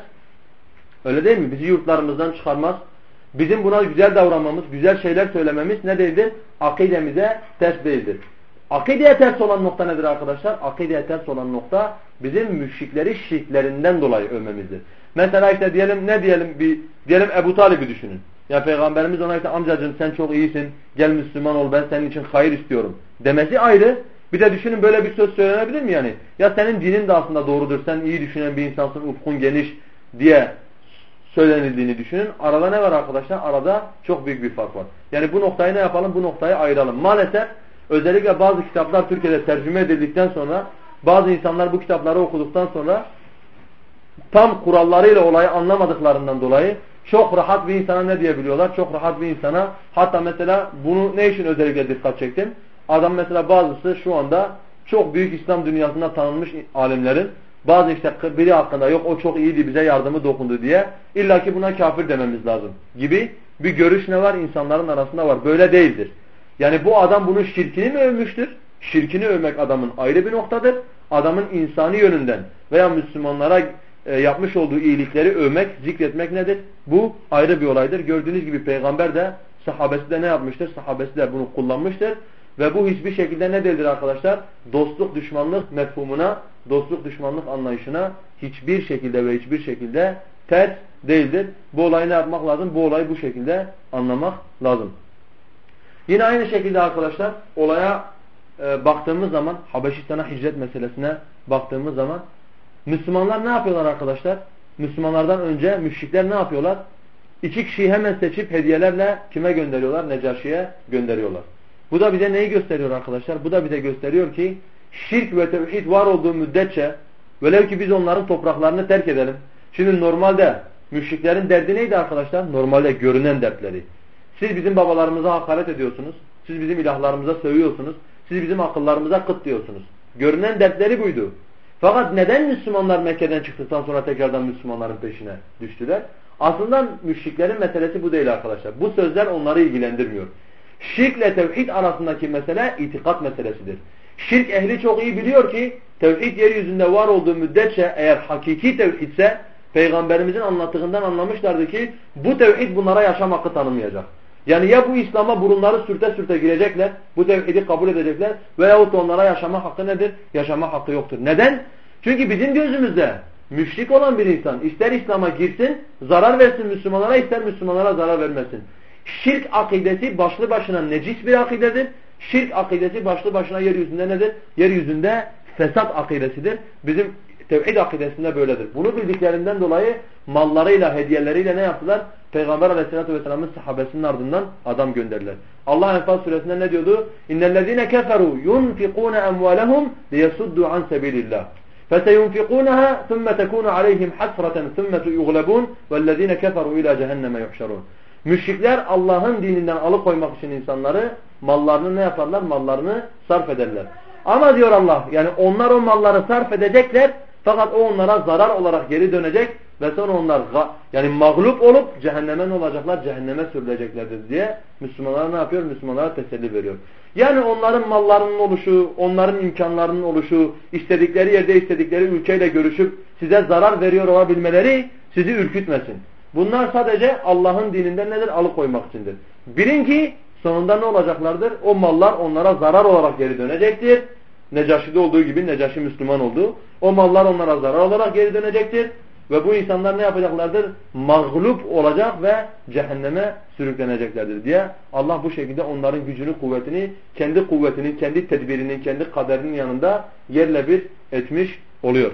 Öyle değil mi? Bizi yurtlarımızdan çıkarmaz. Bizim buna güzel davranmamız, güzel şeyler söylememiz ne değildir? Akidemize ters değildir. Akideye ters olan nokta nedir arkadaşlar? Akideye ters olan nokta bizim müşrikleri şirklerinden dolayı övmemizdir. Mesela işte diyelim ne diyelim bir diyelim Ebu Talib'i düşünün. Ya Peygamberimiz ona işte amcacığım sen çok iyisin gel Müslüman ol ben senin için hayır istiyorum demesi ayrı. Bir de düşünün böyle bir söz söylenebilir mi yani? Ya senin dinin de aslında doğrudur. Sen iyi düşünen bir insansın, ufkun geniş diye söylenildiğini düşünün. Arada ne var arkadaşlar? Arada çok büyük bir fark var. Yani bu noktayı ne yapalım? Bu noktayı ayıralım. Maalesef özellikle bazı kitaplar Türkiye'de tercüme edildikten sonra bazı insanlar bu kitapları okuduktan sonra tam kurallarıyla olayı anlamadıklarından dolayı çok rahat bir insana ne diyebiliyorlar? Çok rahat bir insana hatta mesela bunu ne için özellikle dikkat çektim? Adam mesela bazısı şu anda çok büyük İslam dünyasında tanınmış alimlerin bazı işte biri hakkında yok o çok iyiydi bize yardımı dokundu diye illaki buna kafir dememiz lazım gibi bir görüş ne var insanların arasında var. Böyle değildir. Yani bu adam bunun şirkini mi övmüştür? Şirkini övmek adamın ayrı bir noktadır. Adamın insani yönünden veya Müslümanlara e, yapmış olduğu iyilikleri övmek, zikretmek nedir? Bu ayrı bir olaydır. Gördüğünüz gibi peygamber de sahabesi de ne yapmıştır? Sahabesi de bunu kullanmıştır. Ve bu hiçbir şekilde ne değildir arkadaşlar? Dostluk düşmanlık mefhumuna, dostluk düşmanlık anlayışına hiçbir şekilde ve hiçbir şekilde ters değildir. Bu olayı ne yapmak lazım? Bu olayı bu şekilde anlamak lazım. Yine aynı şekilde arkadaşlar olaya e, baktığımız zaman Habeşistan'a hicret meselesine baktığımız zaman Müslümanlar ne yapıyorlar arkadaşlar? Müslümanlardan önce müşrikler ne yapıyorlar? İki kişiyi hemen seçip hediyelerle kime gönderiyorlar? Necaşi'ye gönderiyorlar. Bu da bize neyi gösteriyor arkadaşlar? Bu da bize gösteriyor ki şirk ve tevhid var olduğu müddetçe velev ki biz onların topraklarını terk edelim. Şimdi normalde müşriklerin derdi neydi arkadaşlar? Normalde görünen dertleri. Siz bizim babalarımıza hakaret ediyorsunuz. Siz bizim ilahlarımıza sövüyorsunuz. Siz bizim akıllarımıza kıt diyorsunuz. Görünen dertleri buydu. Fakat neden Müslümanlar Mekke'den çıktıktan sonra tekrardan Müslümanların peşine düştüler? Aslında müşriklerin meselesi bu değil arkadaşlar. Bu sözler onları ilgilendirmiyor. Şirkle tevhid arasındaki mesele itikat meselesidir. Şirk ehli çok iyi biliyor ki tevhid yeryüzünde var olduğu müddetçe eğer hakiki tevhidse Peygamberimizin anlattığından anlamışlardı ki bu tevhid bunlara yaşam hakkı tanımayacak. Yani ya bu İslam'a burunları sürte sürte girecekler, bu tevhidi kabul edecekler veyahut onlara yaşama hakkı nedir? Yaşama hakkı yoktur. Neden? Çünkü bizim gözümüzde müşrik olan bir insan ister İslam'a girsin, zarar versin Müslümanlara, ister Müslümanlara zarar vermesin. Şirk akidesi başlı başına necis bir akidedir. Şirk akidesi başlı başına yeryüzünde nedir? Yeryüzünde fesat akidesidir. Bizim tevhid akidesinde böyledir. Bunu bildiklerinden dolayı mallarıyla, hediyeleriyle ne yaptılar? Peygamber aleyhissalatü vesselamın sahabesinin ardından adam gönderdiler. Allah Enfal suresinde ne diyordu? İnnellezine keferu yunfikune emvalehum liyesuddu an sebilillah. فَسَيُنْفِقُونَهَا ثُمَّ تَكُونُ عَلَيْهِمْ حَسْرَةً ثُمَّ يُغْلَبُونَ وَالَّذ۪ينَ كَفَرُوا اِلَى جَهَنَّمَ يُحْشَرُونَ Müşrikler Allah'ın dininden alıkoymak için insanları mallarını ne yaparlar? Mallarını sarf ederler. Ama diyor Allah yani onlar o malları sarf edecekler fakat o onlara zarar olarak geri dönecek ve sonra onlar yani mağlup olup cehenneme ne olacaklar? Cehenneme sürüleceklerdir diye Müslümanlara ne yapıyor? Müslümanlara teselli veriyor. Yani onların mallarının oluşu, onların imkanlarının oluşu, istedikleri yerde istedikleri ülkeyle görüşüp size zarar veriyor olabilmeleri sizi ürkütmesin. Bunlar sadece Allah'ın dininden nedir? Alıkoymak içindir. Bilin ki sonunda ne olacaklardır? O mallar onlara zarar olarak geri dönecektir. Necaşi'de olduğu gibi Necaşi Müslüman oldu. O mallar onlara zarar olarak geri dönecektir. Ve bu insanlar ne yapacaklardır? Mağlup olacak ve cehenneme sürükleneceklerdir diye Allah bu şekilde onların gücünü, kuvvetini, kendi kuvvetinin, kendi tedbirinin, kendi kaderinin yanında yerle bir etmiş oluyor.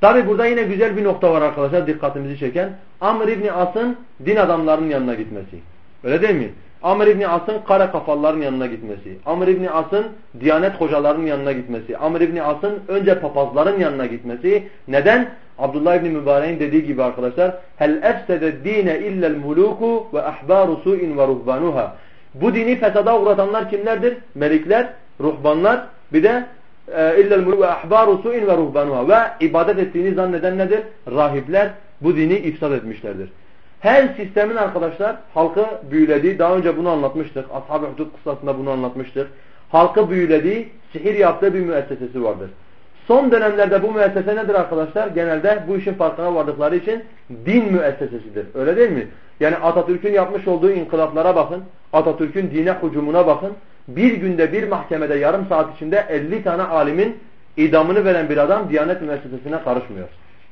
Tabi burada yine güzel bir nokta var arkadaşlar dikkatimizi çeken. Amr İbni As'ın din adamlarının yanına gitmesi. Öyle değil mi? Amr İbni As'ın kara kafaların yanına gitmesi. Amr İbni As'ın diyanet hocalarının yanına gitmesi. Amr İbni As'ın önce papazların yanına gitmesi. Neden? Abdullah İbni Mübarek'in dediği gibi arkadaşlar. Hel efsede dine illel muluku ve ahbaru su'in ve ruhbanuha. Bu dini fesada uğratanlar kimlerdir? Melikler, ruhbanlar bir de illel muluku ve ahbaru su'in ve ruhbanuha. Ve ibadet ettiğini zanneden nedir? Rahipler bu dini ifsad etmişlerdir. Her sistemin arkadaşlar halkı büyülediği, daha önce bunu anlatmıştık. Ashab-ı Hudud kıssasında bunu anlatmıştık. Halkı büyülediği, sihir yaptığı bir müessesesi vardır. Son dönemlerde bu müessese nedir arkadaşlar? Genelde bu işin farkına vardıkları için din müessesesidir. Öyle değil mi? Yani Atatürk'ün yapmış olduğu inkılaplara bakın. Atatürk'ün dine hücumuna bakın. Bir günde bir mahkemede yarım saat içinde 50 tane alimin idamını veren bir adam Diyanet müessesesine karışmıyor.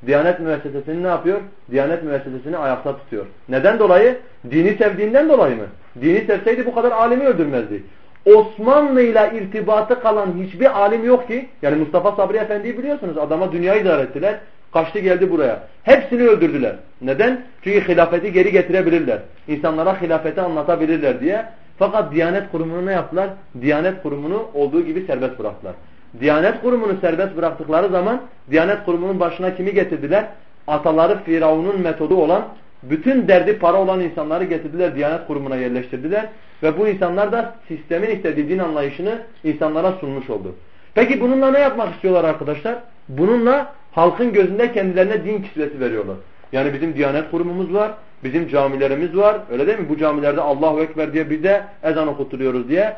Diyanet müessesesini ne yapıyor? Diyanet müessesesini ayakta tutuyor. Neden dolayı? Dini sevdiğinden dolayı mı? Dini sevseydi bu kadar alimi öldürmezdi. Osmanlı ile irtibatı kalan hiçbir alim yok ki. Yani Mustafa Sabri Efendi'yi biliyorsunuz. Adama dünyayı idare ettiler. Kaçtı geldi buraya. Hepsini öldürdüler. Neden? Çünkü hilafeti geri getirebilirler. İnsanlara hilafeti anlatabilirler diye. Fakat Diyanet kurumunu ne yaptılar? Diyanet kurumunu olduğu gibi serbest bıraktılar. Diyanet kurumunu serbest bıraktıkları zaman Diyanet kurumunun başına kimi getirdiler? Ataları Firavun'un metodu olan bütün derdi para olan insanları getirdiler Diyanet kurumuna yerleştirdiler. Ve bu insanlar da sistemin istediği din anlayışını insanlara sunmuş oldu. Peki bununla ne yapmak istiyorlar arkadaşlar? Bununla halkın gözünde kendilerine din kisvesi veriyorlar. Yani bizim Diyanet kurumumuz var, bizim camilerimiz var. Öyle değil mi? Bu camilerde Allahu Ekber diye bir de ezan okutturuyoruz diye.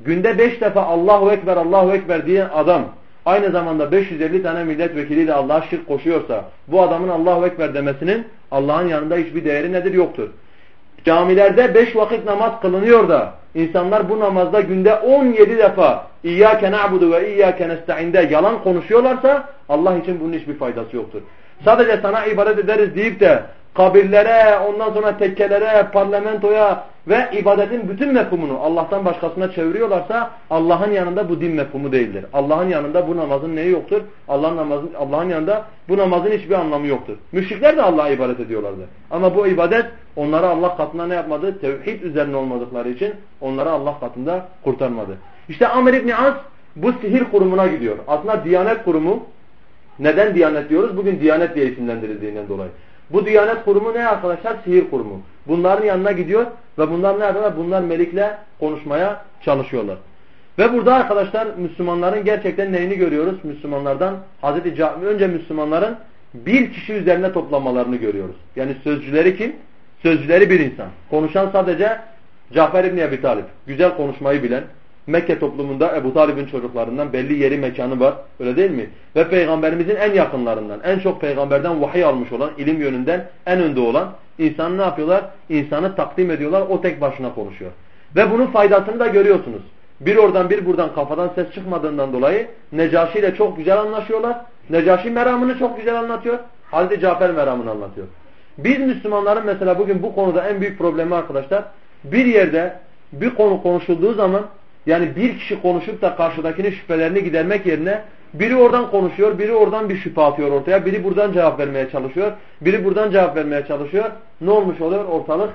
Günde beş defa Allahu Ekber, Allahu Ekber diye adam aynı zamanda 550 tane milletvekiliyle Allah'a şirk koşuyorsa bu adamın Allahu Ekber demesinin Allah'ın yanında hiçbir değeri nedir? Yoktur. Camilerde beş vakit namaz kılınıyor da insanlar bu namazda günde 17 defa İyyâke na'budu ve İyyâke nesta'inde yalan konuşuyorlarsa Allah için bunun hiçbir faydası yoktur. Sadece sana ibadet ederiz deyip de kabirlere, ondan sonra tekkelere, parlamentoya ve ibadetin bütün mefhumunu Allah'tan başkasına çeviriyorlarsa Allah'ın yanında bu din mefhumu değildir. Allah'ın yanında bu namazın neyi yoktur? Allah'ın namazın Allah'ın yanında bu namazın hiçbir anlamı yoktur. Müşrikler de Allah'a ibadet ediyorlardı. Ama bu ibadet onları Allah katında ne yapmadı? Tevhid üzerine olmadıkları için onları Allah katında kurtarmadı. İşte Amr İbni As bu sihir kurumuna gidiyor. Aslında Diyanet kurumu neden Diyanet diyoruz? Bugün Diyanet diye isimlendirildiğinden dolayı. Bu Diyanet kurumu ne arkadaşlar? Sihir kurumu. Bunların yanına gidiyor ve bunlar ne yapıyorlar? Bunlar melikle konuşmaya çalışıyorlar. Ve burada arkadaşlar Müslümanların gerçekten neyini görüyoruz? Müslümanlardan Hazreti önce Müslümanların bir kişi üzerine toplanmalarını görüyoruz. Yani sözcüleri kim? Sözcüleri bir insan. Konuşan sadece Cafer İbni Ebi Talip. Güzel konuşmayı bilen, Mekke toplumunda Ebu Talib'in çocuklarından belli yeri mekanı var. Öyle değil mi? Ve peygamberimizin en yakınlarından, en çok peygamberden vahiy almış olan, ilim yönünden en önde olan insanı ne yapıyorlar? İnsanı takdim ediyorlar. O tek başına konuşuyor. Ve bunun faydasını da görüyorsunuz. Bir oradan bir buradan kafadan ses çıkmadığından dolayı Necaşi ile çok güzel anlaşıyorlar. Necaşi meramını çok güzel anlatıyor. Hazreti Cafer meramını anlatıyor. Biz Müslümanların mesela bugün bu konuda en büyük problemi arkadaşlar bir yerde bir konu konuşulduğu zaman yani bir kişi konuşup da karşıdakinin şüphelerini gidermek yerine biri oradan konuşuyor, biri oradan bir şüphe atıyor ortaya, biri buradan cevap vermeye çalışıyor, biri buradan cevap vermeye çalışıyor. Ne olmuş oluyor? Ortalık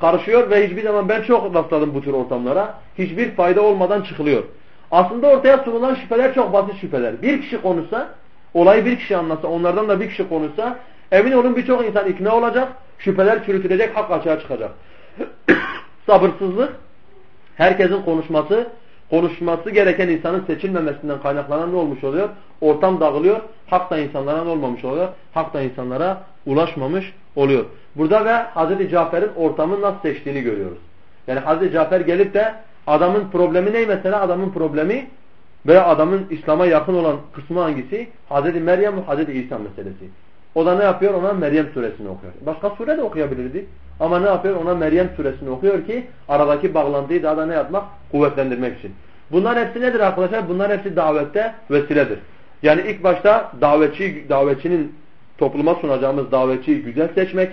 karışıyor ve hiçbir zaman ben çok rastladım bu tür ortamlara. Hiçbir fayda olmadan çıkılıyor. Aslında ortaya sunulan şüpheler çok basit şüpheler. Bir kişi konuşsa, olayı bir kişi anlatsa, onlardan da bir kişi konuşsa, emin olun birçok insan ikna olacak, şüpheler çürütülecek, hak açığa çıkacak. Sabırsızlık, herkesin konuşması, konuşması gereken insanın seçilmemesinden kaynaklanan ne olmuş oluyor? Ortam dağılıyor, hak da insanlara ne olmamış oluyor? Hak da insanlara ulaşmamış oluyor. Burada ve Hazreti Cafer'in ortamı nasıl seçtiğini görüyoruz. Yani Hazreti Cafer gelip de adamın problemi ne mesela? Adamın problemi veya adamın İslam'a yakın olan kısmı hangisi? Hazreti Meryem ve Hazreti İsa meselesi. O da ne yapıyor? Ona Meryem suresini okuyor. Başka sure de okuyabilirdi. Ama ne yapıyor? Ona Meryem suresini okuyor ki aradaki bağlantıyı daha da ne yapmak? Kuvvetlendirmek için. Bunlar hepsi nedir arkadaşlar? Bunlar hepsi davette vesiledir. Yani ilk başta davetçi, davetçinin topluma sunacağımız davetçiyi güzel seçmek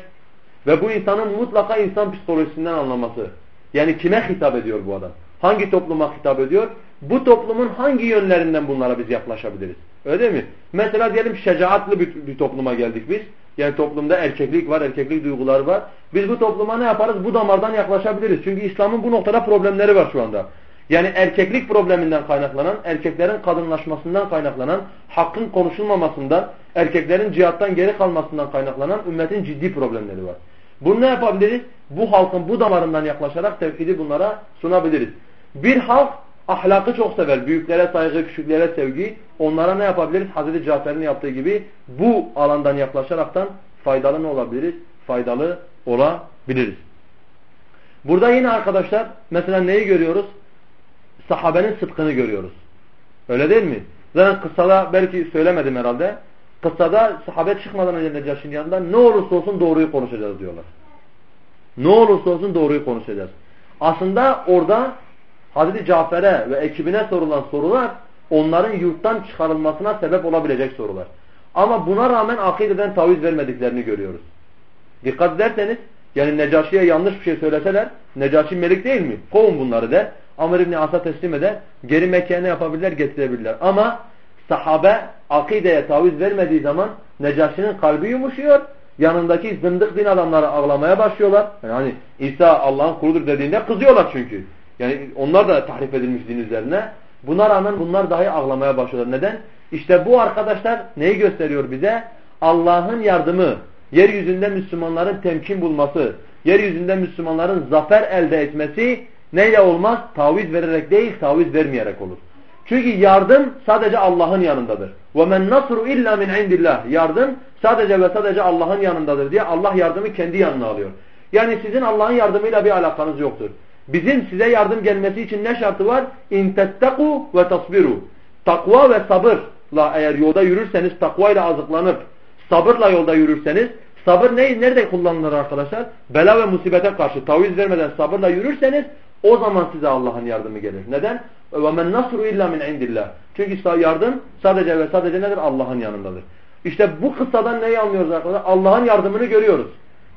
ve bu insanın mutlaka insan psikolojisinden anlaması. Yani kime hitap ediyor bu adam? Hangi topluma hitap ediyor? Bu toplumun hangi yönlerinden bunlara biz yaklaşabiliriz? Öyle değil mi? Mesela diyelim şecaatlı bir, bir topluma geldik biz. Yani toplumda erkeklik var, erkeklik duyguları var. Biz bu topluma ne yaparız? Bu damardan yaklaşabiliriz. Çünkü İslam'ın bu noktada problemleri var şu anda. Yani erkeklik probleminden kaynaklanan, erkeklerin kadınlaşmasından kaynaklanan, hakkın konuşulmamasından, erkeklerin cihattan geri kalmasından kaynaklanan ümmetin ciddi problemleri var. Bunu ne yapabiliriz? Bu halkın bu damarından yaklaşarak tevhidi bunlara sunabiliriz. Bir halk ahlakı çok sever. Büyüklere saygı, küçüklere sevgi. Onlara ne yapabiliriz? Hazreti Cafer'in yaptığı gibi bu alandan yaklaşaraktan faydalı ne olabiliriz? Faydalı olabiliriz. Burada yine arkadaşlar mesela neyi görüyoruz? Sahabenin sıdkını görüyoruz. Öyle değil mi? Zaten kıssada belki söylemedim herhalde. Kıssada sahabe çıkmadan önce Necaş'ın yanında ne olursa olsun doğruyu konuşacağız diyorlar. Ne olursa olsun doğruyu konuşacağız. Aslında orada Hazreti Cafer'e ve ekibine sorulan sorular onların yurttan çıkarılmasına sebep olabilecek sorular. Ama buna rağmen akideden taviz vermediklerini görüyoruz. Dikkat ederseniz yani Necaşi'ye yanlış bir şey söyleseler Necaşi melik değil mi? Kovun bunları de. Amr İbni As'a teslim eder. Geri Mekke'ye yapabilirler? Getirebilirler. Ama sahabe akideye taviz vermediği zaman Necaşi'nin kalbi yumuşuyor. Yanındaki zındık din adamları ağlamaya başlıyorlar. Yani İsa Allah'ın kuludur dediğinde kızıyorlar çünkü. Yani onlar da tahrif edilmiş din üzerine. Buna rağmen bunlar dahi ağlamaya başlıyorlar. Neden? İşte bu arkadaşlar neyi gösteriyor bize? Allah'ın yardımı, yeryüzünde Müslümanların temkin bulması, yeryüzünde Müslümanların zafer elde etmesi neyle olmaz? Taviz vererek değil, taviz vermeyerek olur. Çünkü yardım sadece Allah'ın yanındadır. وَمَنْ نَصْرُ اِلَّا مِنْ عِنْدِ اللّٰهِ Yardım sadece ve sadece Allah'ın yanındadır diye Allah yardımı kendi yanına alıyor. Yani sizin Allah'ın yardımıyla bir alakanız yoktur. Bizim size yardım gelmesi için ne şartı var? İn tetteku ve tasbiru. Takva ve sabırla eğer yolda yürürseniz, takvayla azıklanıp sabırla yolda yürürseniz, sabır ne, nerede kullanılır arkadaşlar? Bela ve musibete karşı taviz vermeden sabırla yürürseniz o zaman size Allah'ın yardımı gelir. Neden? وَمَنْ نَصْرُ اِلَّا مِنْ عِنْدِ اللّٰهِ Çünkü yardım sadece ve sadece nedir? Allah'ın yanındadır. İşte bu kıssadan neyi anlıyoruz arkadaşlar? Allah'ın yardımını görüyoruz.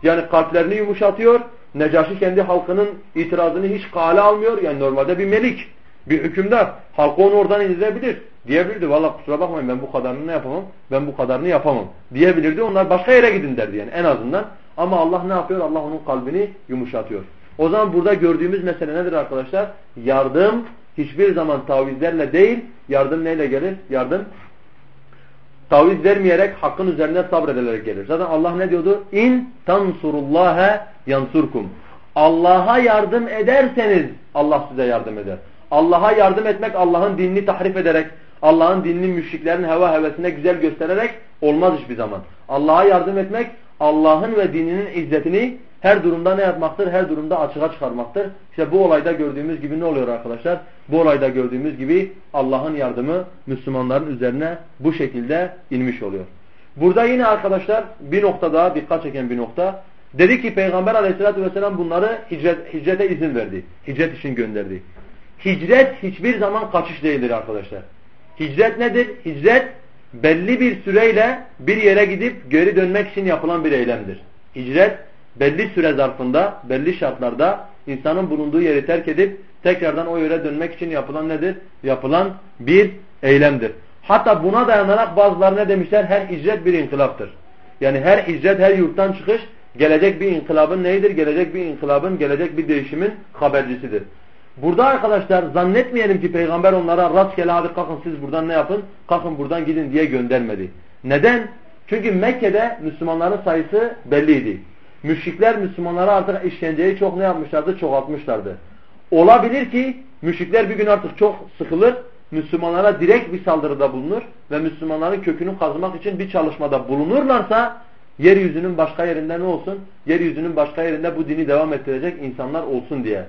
Yani kalplerini yumuşatıyor, Necaşi kendi halkının itirazını hiç kale almıyor. Yani normalde bir melik, bir hükümdar. Halkı onu oradan indirebilir. Diyebilirdi valla kusura bakmayın ben bu kadarını yapamam, ben bu kadarını yapamam diyebilirdi. Onlar başka yere gidin derdi yani en azından. Ama Allah ne yapıyor? Allah onun kalbini yumuşatıyor. O zaman burada gördüğümüz mesele nedir arkadaşlar? Yardım hiçbir zaman tavizlerle değil, yardım neyle gelir? Yardım taviz vermeyerek hakkın üzerine sabredilerek gelir. Zaten Allah ne diyordu? İn tansurullaha yansurkum. Allah'a yardım ederseniz Allah size yardım eder. Allah'a yardım etmek Allah'ın dinini tahrif ederek, Allah'ın dinini müşriklerin heva hevesine güzel göstererek olmaz hiçbir zaman. Allah'a yardım etmek Allah'ın ve dininin izzetini her durumda ne yapmaktır? Her durumda açığa çıkarmaktır. İşte bu olayda gördüğümüz gibi ne oluyor arkadaşlar? Bu olayda gördüğümüz gibi Allah'ın yardımı Müslümanların üzerine bu şekilde inmiş oluyor. Burada yine arkadaşlar bir nokta daha dikkat çeken bir nokta. Dedi ki Peygamber aleyhissalatü vesselam bunları hicret, hicrete izin verdi. Hicret için gönderdi. Hicret hiçbir zaman kaçış değildir arkadaşlar. Hicret nedir? Hicret belli bir süreyle bir yere gidip geri dönmek için yapılan bir eylemdir. Hicret belli süre zarfında, belli şartlarda insanın bulunduğu yeri terk edip tekrardan o yere dönmek için yapılan nedir? Yapılan bir eylemdir. Hatta buna dayanarak bazıları ne demişler? Her hicret bir inkılaptır. Yani her hicret, her yurttan çıkış gelecek bir inkılabın neyidir? Gelecek bir inkılabın, gelecek bir değişimin habercisidir. Burada arkadaşlar zannetmeyelim ki peygamber onlara rastgele hadi kalkın siz buradan ne yapın? Kalkın buradan gidin diye göndermedi. Neden? Çünkü Mekke'de Müslümanların sayısı belliydi. Müşrikler Müslümanlara artık işkenceyi çok ne yapmışlardı? Çoğaltmışlardı. Olabilir ki müşrikler bir gün artık çok sıkılır, Müslümanlara direkt bir saldırıda bulunur ve Müslümanların kökünü kazımak için bir çalışmada bulunurlarsa yeryüzünün başka yerinde ne olsun? Yeryüzünün başka yerinde bu dini devam ettirecek insanlar olsun diye.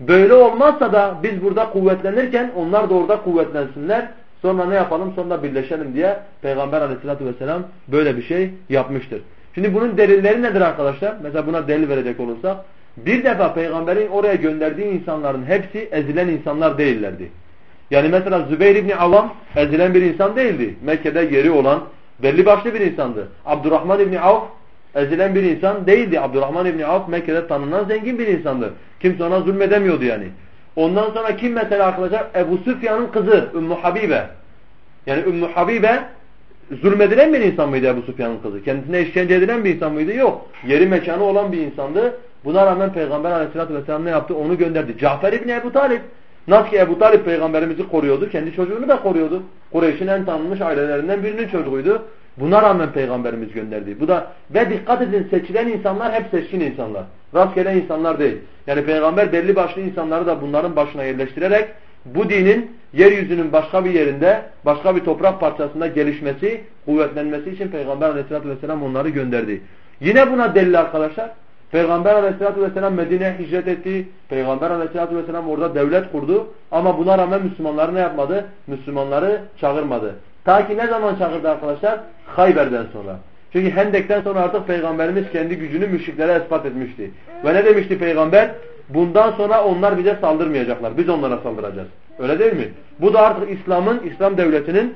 Böyle olmazsa da biz burada kuvvetlenirken onlar da orada kuvvetlensinler. Sonra ne yapalım? Sonra birleşelim diye Peygamber aleyhissalatü vesselam böyle bir şey yapmıştır. Şimdi bunun delilleri nedir arkadaşlar? Mesela buna delil verecek olursak. Bir defa peygamberin oraya gönderdiği insanların hepsi ezilen insanlar değillerdi. Yani mesela Zübeyir İbni Avam ezilen bir insan değildi. Mekke'de yeri olan belli başlı bir insandı. Abdurrahman İbni Avf ezilen bir insan değildi. Abdurrahman İbni Avf Mekke'de tanınan zengin bir insandı. Kimse ona zulmedemiyordu yani. Ondan sonra kim mesela arkadaşlar? Ebu Süfyan'ın kızı Ümmü Habibe. Yani Ümmü Habibe zulmedilen bir insan mıydı Ebu Süfyan'ın kızı? Kendisine işkence edilen bir insan mıydı? Yok. Yeri mekanı olan bir insandı. Buna rağmen Peygamber aleyhissalatü vesselam ne yaptı? Onu gönderdi. Cafer İbni Ebu Talip. Nasıl ki Ebu Talip peygamberimizi koruyordu, kendi çocuğunu da koruyordu. Kureyş'in en tanınmış ailelerinden birinin çocuğuydu. Buna rağmen peygamberimiz gönderdi. Bu da ve dikkat edin seçilen insanlar hep seçkin insanlar. Rastgele insanlar değil. Yani peygamber belli başlı insanları da bunların başına yerleştirerek bu dinin yeryüzünün başka bir yerinde, başka bir toprak parçasında gelişmesi, kuvvetlenmesi için Peygamber aleyhissalatü vesselam onları gönderdi. Yine buna delil arkadaşlar. Peygamber aleyhissalatü vesselam Medine'ye hicret etti. Peygamber aleyhissalatü vesselam orada devlet kurdu. Ama buna rağmen Müslümanları ne yapmadı? Müslümanları çağırmadı. Ta ki ne zaman çağırdı arkadaşlar? Hayber'den sonra. Çünkü Hendek'ten sonra artık Peygamberimiz kendi gücünü müşriklere ispat etmişti. Ve ne demişti Peygamber? Bundan sonra onlar bize saldırmayacaklar. Biz onlara saldıracağız. Öyle değil mi? Bu da artık İslam'ın, İslam devletinin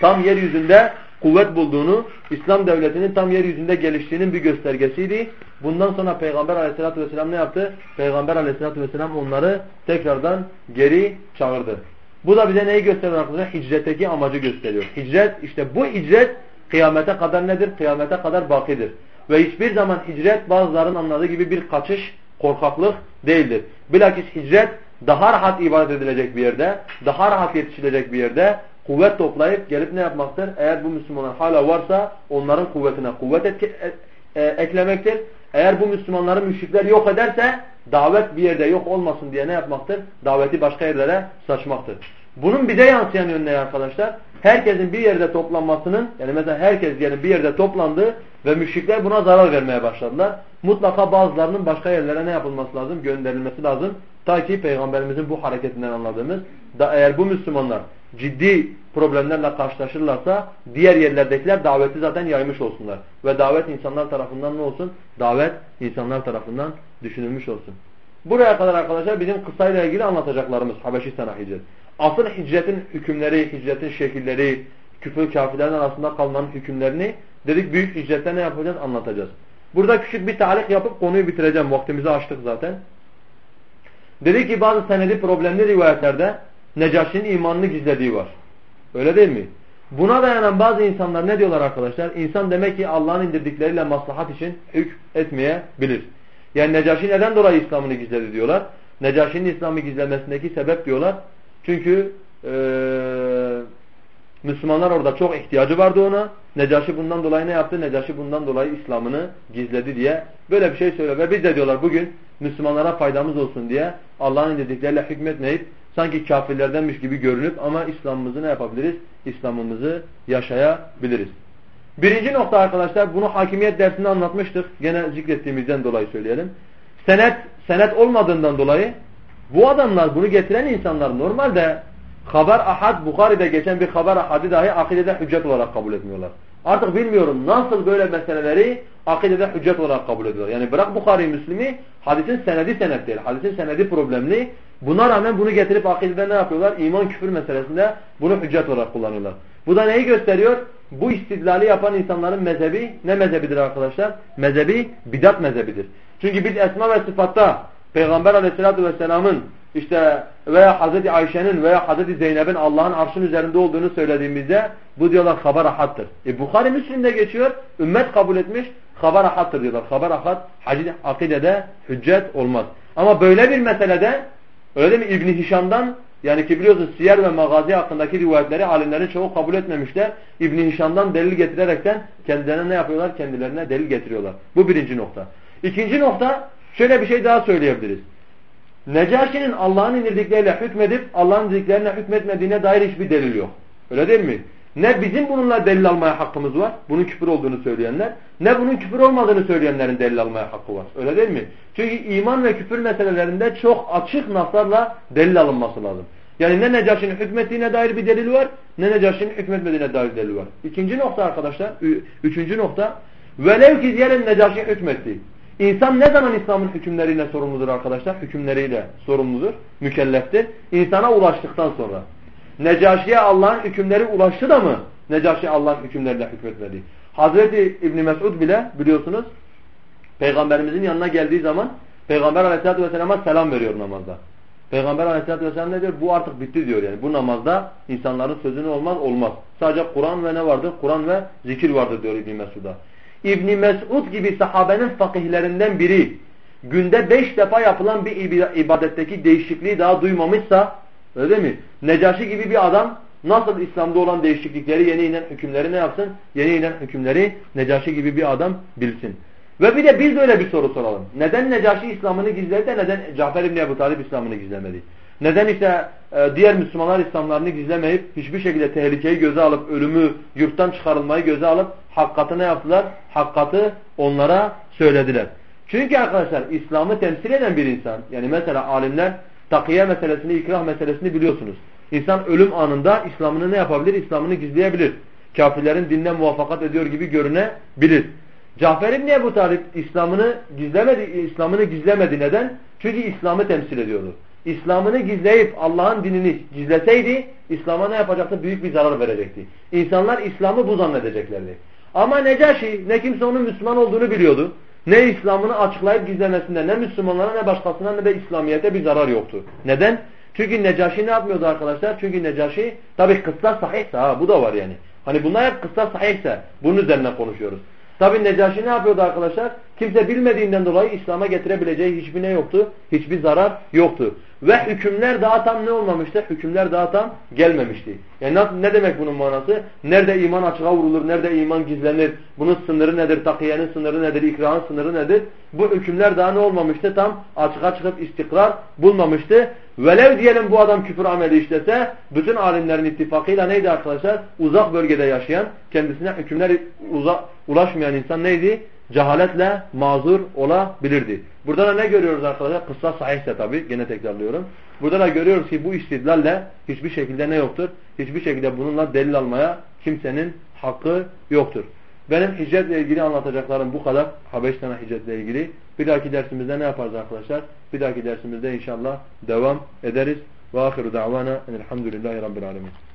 tam yeryüzünde kuvvet bulduğunu, İslam devletinin tam yeryüzünde geliştiğinin bir göstergesiydi. Bundan sonra Peygamber aleyhissalatü vesselam ne yaptı? Peygamber aleyhissalatü vesselam onları tekrardan geri çağırdı. Bu da bize neyi gösteriyor arkadaşlar? Hicretteki amacı gösteriyor. Hicret, işte bu hicret kıyamete kadar nedir? Kıyamete kadar bakidir. Ve hiçbir zaman hicret bazıların anladığı gibi bir kaçış, korkaklık değildir. Bilakis hicret daha rahat ibadet edilecek bir yerde, daha rahat yetişilecek bir yerde kuvvet toplayıp gelip ne yapmaktır? Eğer bu Müslümanlar hala varsa onların kuvvetine kuvvet etki, e, e, eklemektir. Eğer bu Müslümanları müşrikler yok ederse davet bir yerde yok olmasın diye ne yapmaktır? Daveti başka yerlere saçmaktır. Bunun bize yansıyan ne arkadaşlar? Herkesin bir yerde toplanmasının yani mesela herkes diyelim bir yerde toplandı ve müşrikler buna zarar vermeye başladılar. Mutlaka bazılarının başka yerlere ne yapılması lazım? Gönderilmesi lazım. Ta ki Peygamberimizin bu hareketinden anladığımız da eğer bu Müslümanlar ciddi problemlerle karşılaşırlarsa diğer yerlerdekiler daveti zaten yaymış olsunlar. Ve davet insanlar tarafından ne olsun? Davet insanlar tarafından düşünülmüş olsun. Buraya kadar arkadaşlar bizim kısayla ilgili anlatacaklarımız Habeşistan'a hicret. Asıl hicretin hükümleri, hicretin şekilleri, küfür kafirlerin arasında kalmanın hükümlerini dedik büyük hicrette ne yapacağız anlatacağız. Burada küçük bir talik yapıp konuyu bitireceğim. Vaktimizi açtık zaten. Dedi ki bazı senedi problemli rivayetlerde Necaşi'nin imanını gizlediği var. Öyle değil mi? Buna dayanan bazı insanlar ne diyorlar arkadaşlar? İnsan demek ki Allah'ın indirdikleriyle maslahat için hükm etmeyebilir. Yani Necaşi neden dolayı İslam'ını gizledi diyorlar. Necaşi'nin İslam'ı gizlemesindeki sebep diyorlar. Çünkü e, Müslümanlar orada çok ihtiyacı vardı ona. Necaşi bundan dolayı ne yaptı? Necaşi bundan dolayı İslam'ını gizledi diye böyle bir şey söylüyor. Ve biz de diyorlar bugün Müslümanlara faydamız olsun diye Allah'ın indirdikleriyle hükmetmeyip sanki kafirlerdenmiş gibi görünüp ama İslam'ımızı ne yapabiliriz? İslam'ımızı yaşayabiliriz. Birinci nokta arkadaşlar bunu hakimiyet dersinde anlatmıştık. Gene zikrettiğimizden dolayı söyleyelim. Senet, senet olmadığından dolayı bu adamlar bunu getiren insanlar normalde haber ahad Bukhari'de geçen bir haber ahadi dahi akidede hüccet olarak kabul etmiyorlar. Artık bilmiyorum nasıl böyle meseleleri akidede hüccet olarak kabul ediyorlar. Yani bırak Bukhari Müslim'i hadisin senedi senet değil. Hadisin senedi problemli. Buna rağmen bunu getirip akidede ne yapıyorlar? İman küfür meselesinde bunu hüccet olarak kullanıyorlar. Bu da neyi gösteriyor? Bu istidlali yapan insanların mezhebi ne mezhebidir arkadaşlar? Mezhebi bidat mezhebidir. Çünkü biz esma ve sıfatta Peygamber aleyhissalatü vesselamın işte veya Hazreti Ayşe'nin veya Hazreti Zeynep'in Allah'ın arşın üzerinde olduğunu söylediğimizde bu diyorlar haber ahattır. E Bukhari Müslim'de geçiyor. Ümmet kabul etmiş. Haber ahattır diyorlar. Haber ahat akidede hüccet olmaz. Ama böyle bir meselede öyle değil mi İbn Hişam'dan yani ki biliyorsunuz siyer ve magazi hakkındaki rivayetleri alimlerin çoğu kabul etmemişler. İbn Hişam'dan delil getirerekten kendilerine ne yapıyorlar? Kendilerine delil getiriyorlar. Bu birinci nokta. İkinci nokta şöyle bir şey daha söyleyebiliriz. Necaşi'nin Allah'ın indirdikleriyle hükmedip Allah'ın indirdiklerine hükmetmediğine dair hiçbir delil yok. Öyle değil mi? Ne bizim bununla delil almaya hakkımız var. Bunun küfür olduğunu söyleyenler. Ne bunun küfür olmadığını söyleyenlerin delil almaya hakkı var. Öyle değil mi? Çünkü iman ve küfür meselelerinde çok açık naslarla delil alınması lazım. Yani ne Necaşi'nin hükmettiğine dair bir delil var, ne Necaşi'nin hükmetmediğine dair delil var. İkinci nokta arkadaşlar, üçüncü nokta. Velev ki diyelim Necaşi hükmetti. İnsan ne zaman İslam'ın hükümleriyle sorumludur arkadaşlar? Hükümleriyle sorumludur, mükelleftir. İnsana ulaştıktan sonra. Necaşi'ye Allah'ın hükümleri ulaştı da mı? Necaşi Allah'ın hükümleriyle hükmetmedi. Hazreti İbni Mesud bile biliyorsunuz Peygamberimizin yanına geldiği zaman Peygamber aleyhissalatü vesselam'a selam veriyor namazda. Peygamber aleyhissalatü vesselam ne diyor? Bu artık bitti diyor yani. Bu namazda insanların sözünü olmaz olmaz. Sadece Kur'an ve ne vardır? Kur'an ve zikir vardır diyor İbni Mesud'a. İbni Mesud gibi sahabenin fakihlerinden biri günde beş defa yapılan bir ibadetteki değişikliği daha duymamışsa öyle mi? Necaşi gibi bir adam nasıl İslam'da olan değişiklikleri yeni inen hükümleri ne yapsın? Yeni inen hükümleri Necaşi gibi bir adam bilsin. Ve bir de biz böyle bir soru soralım. Neden Necaşi İslam'ını gizledi de neden Cafer İbni Ebu Talib İslam'ını gizlemedi? Neden işte e, diğer Müslümanlar İslamlarını gizlemeyip hiçbir şekilde tehlikeyi göze alıp ölümü yurttan çıkarılmayı göze alıp hakkatı ne yaptılar? Hakkatı onlara söylediler. Çünkü arkadaşlar İslam'ı temsil eden bir insan yani mesela alimler takiye meselesini, ikrah meselesini biliyorsunuz. İnsan ölüm anında İslam'ını ne yapabilir? İslam'ını gizleyebilir. Kafirlerin dinine muvaffakat ediyor gibi görünebilir. Cafer İbni Ebu Talib İslam'ını gizlemedi, İslam'ını gizlemedi. Neden? Çünkü İslam'ı temsil ediyordu. İslam'ını gizleyip Allah'ın dinini gizleseydi İslam'a ne yapacaktı? Büyük bir zarar verecekti. İnsanlar İslam'ı bu zannedeceklerdi. Ama Necaşi ne kimse onun Müslüman olduğunu biliyordu. Ne İslam'ını açıklayıp gizlemesinde ne Müslümanlara ne başkasına ne de İslamiyet'e bir zarar yoktu. Neden? Çünkü Necaşi ne yapmıyordu arkadaşlar? Çünkü Necaşi tabi kıssas sahihse ha bu da var yani. Hani bunlar hep kıssas sahihse bunun üzerine konuşuyoruz. Tabi Necaşi ne yapıyordu arkadaşlar? Kimse bilmediğinden dolayı İslam'a getirebileceği hiçbir ne yoktu? Hiçbir zarar yoktu. Ve hükümler daha tam ne olmamıştı? Hükümler daha tam gelmemişti. Yani ne demek bunun manası? Nerede iman açığa vurulur, nerede iman gizlenir? Bunun sınırı nedir? Takiyenin sınırı nedir? İkrahın sınırı nedir? Bu hükümler daha ne olmamıştı? Tam açığa çıkıp istikrar bulmamıştı. Velev diyelim bu adam küfür ameli işlese bütün alimlerin ittifakıyla neydi arkadaşlar? Uzak bölgede yaşayan kendisine hükümler ulaşmayan insan neydi? Cehaletle mazur olabilirdi. Burada da ne görüyoruz arkadaşlar? Kıssa sahihse tabi gene tekrarlıyorum. Burada da görüyoruz ki bu istidlalle hiçbir şekilde ne yoktur? Hiçbir şekilde bununla delil almaya kimsenin hakkı yoktur. Benim hicretle ilgili anlatacaklarım bu kadar. Habeşistan hicretle ilgili. Bir dahaki dersimizde ne yaparız arkadaşlar? Bir dahaki dersimizde inşallah devam ederiz. Ve ahiru da'vana enelhamdülillahi rabbil alemin.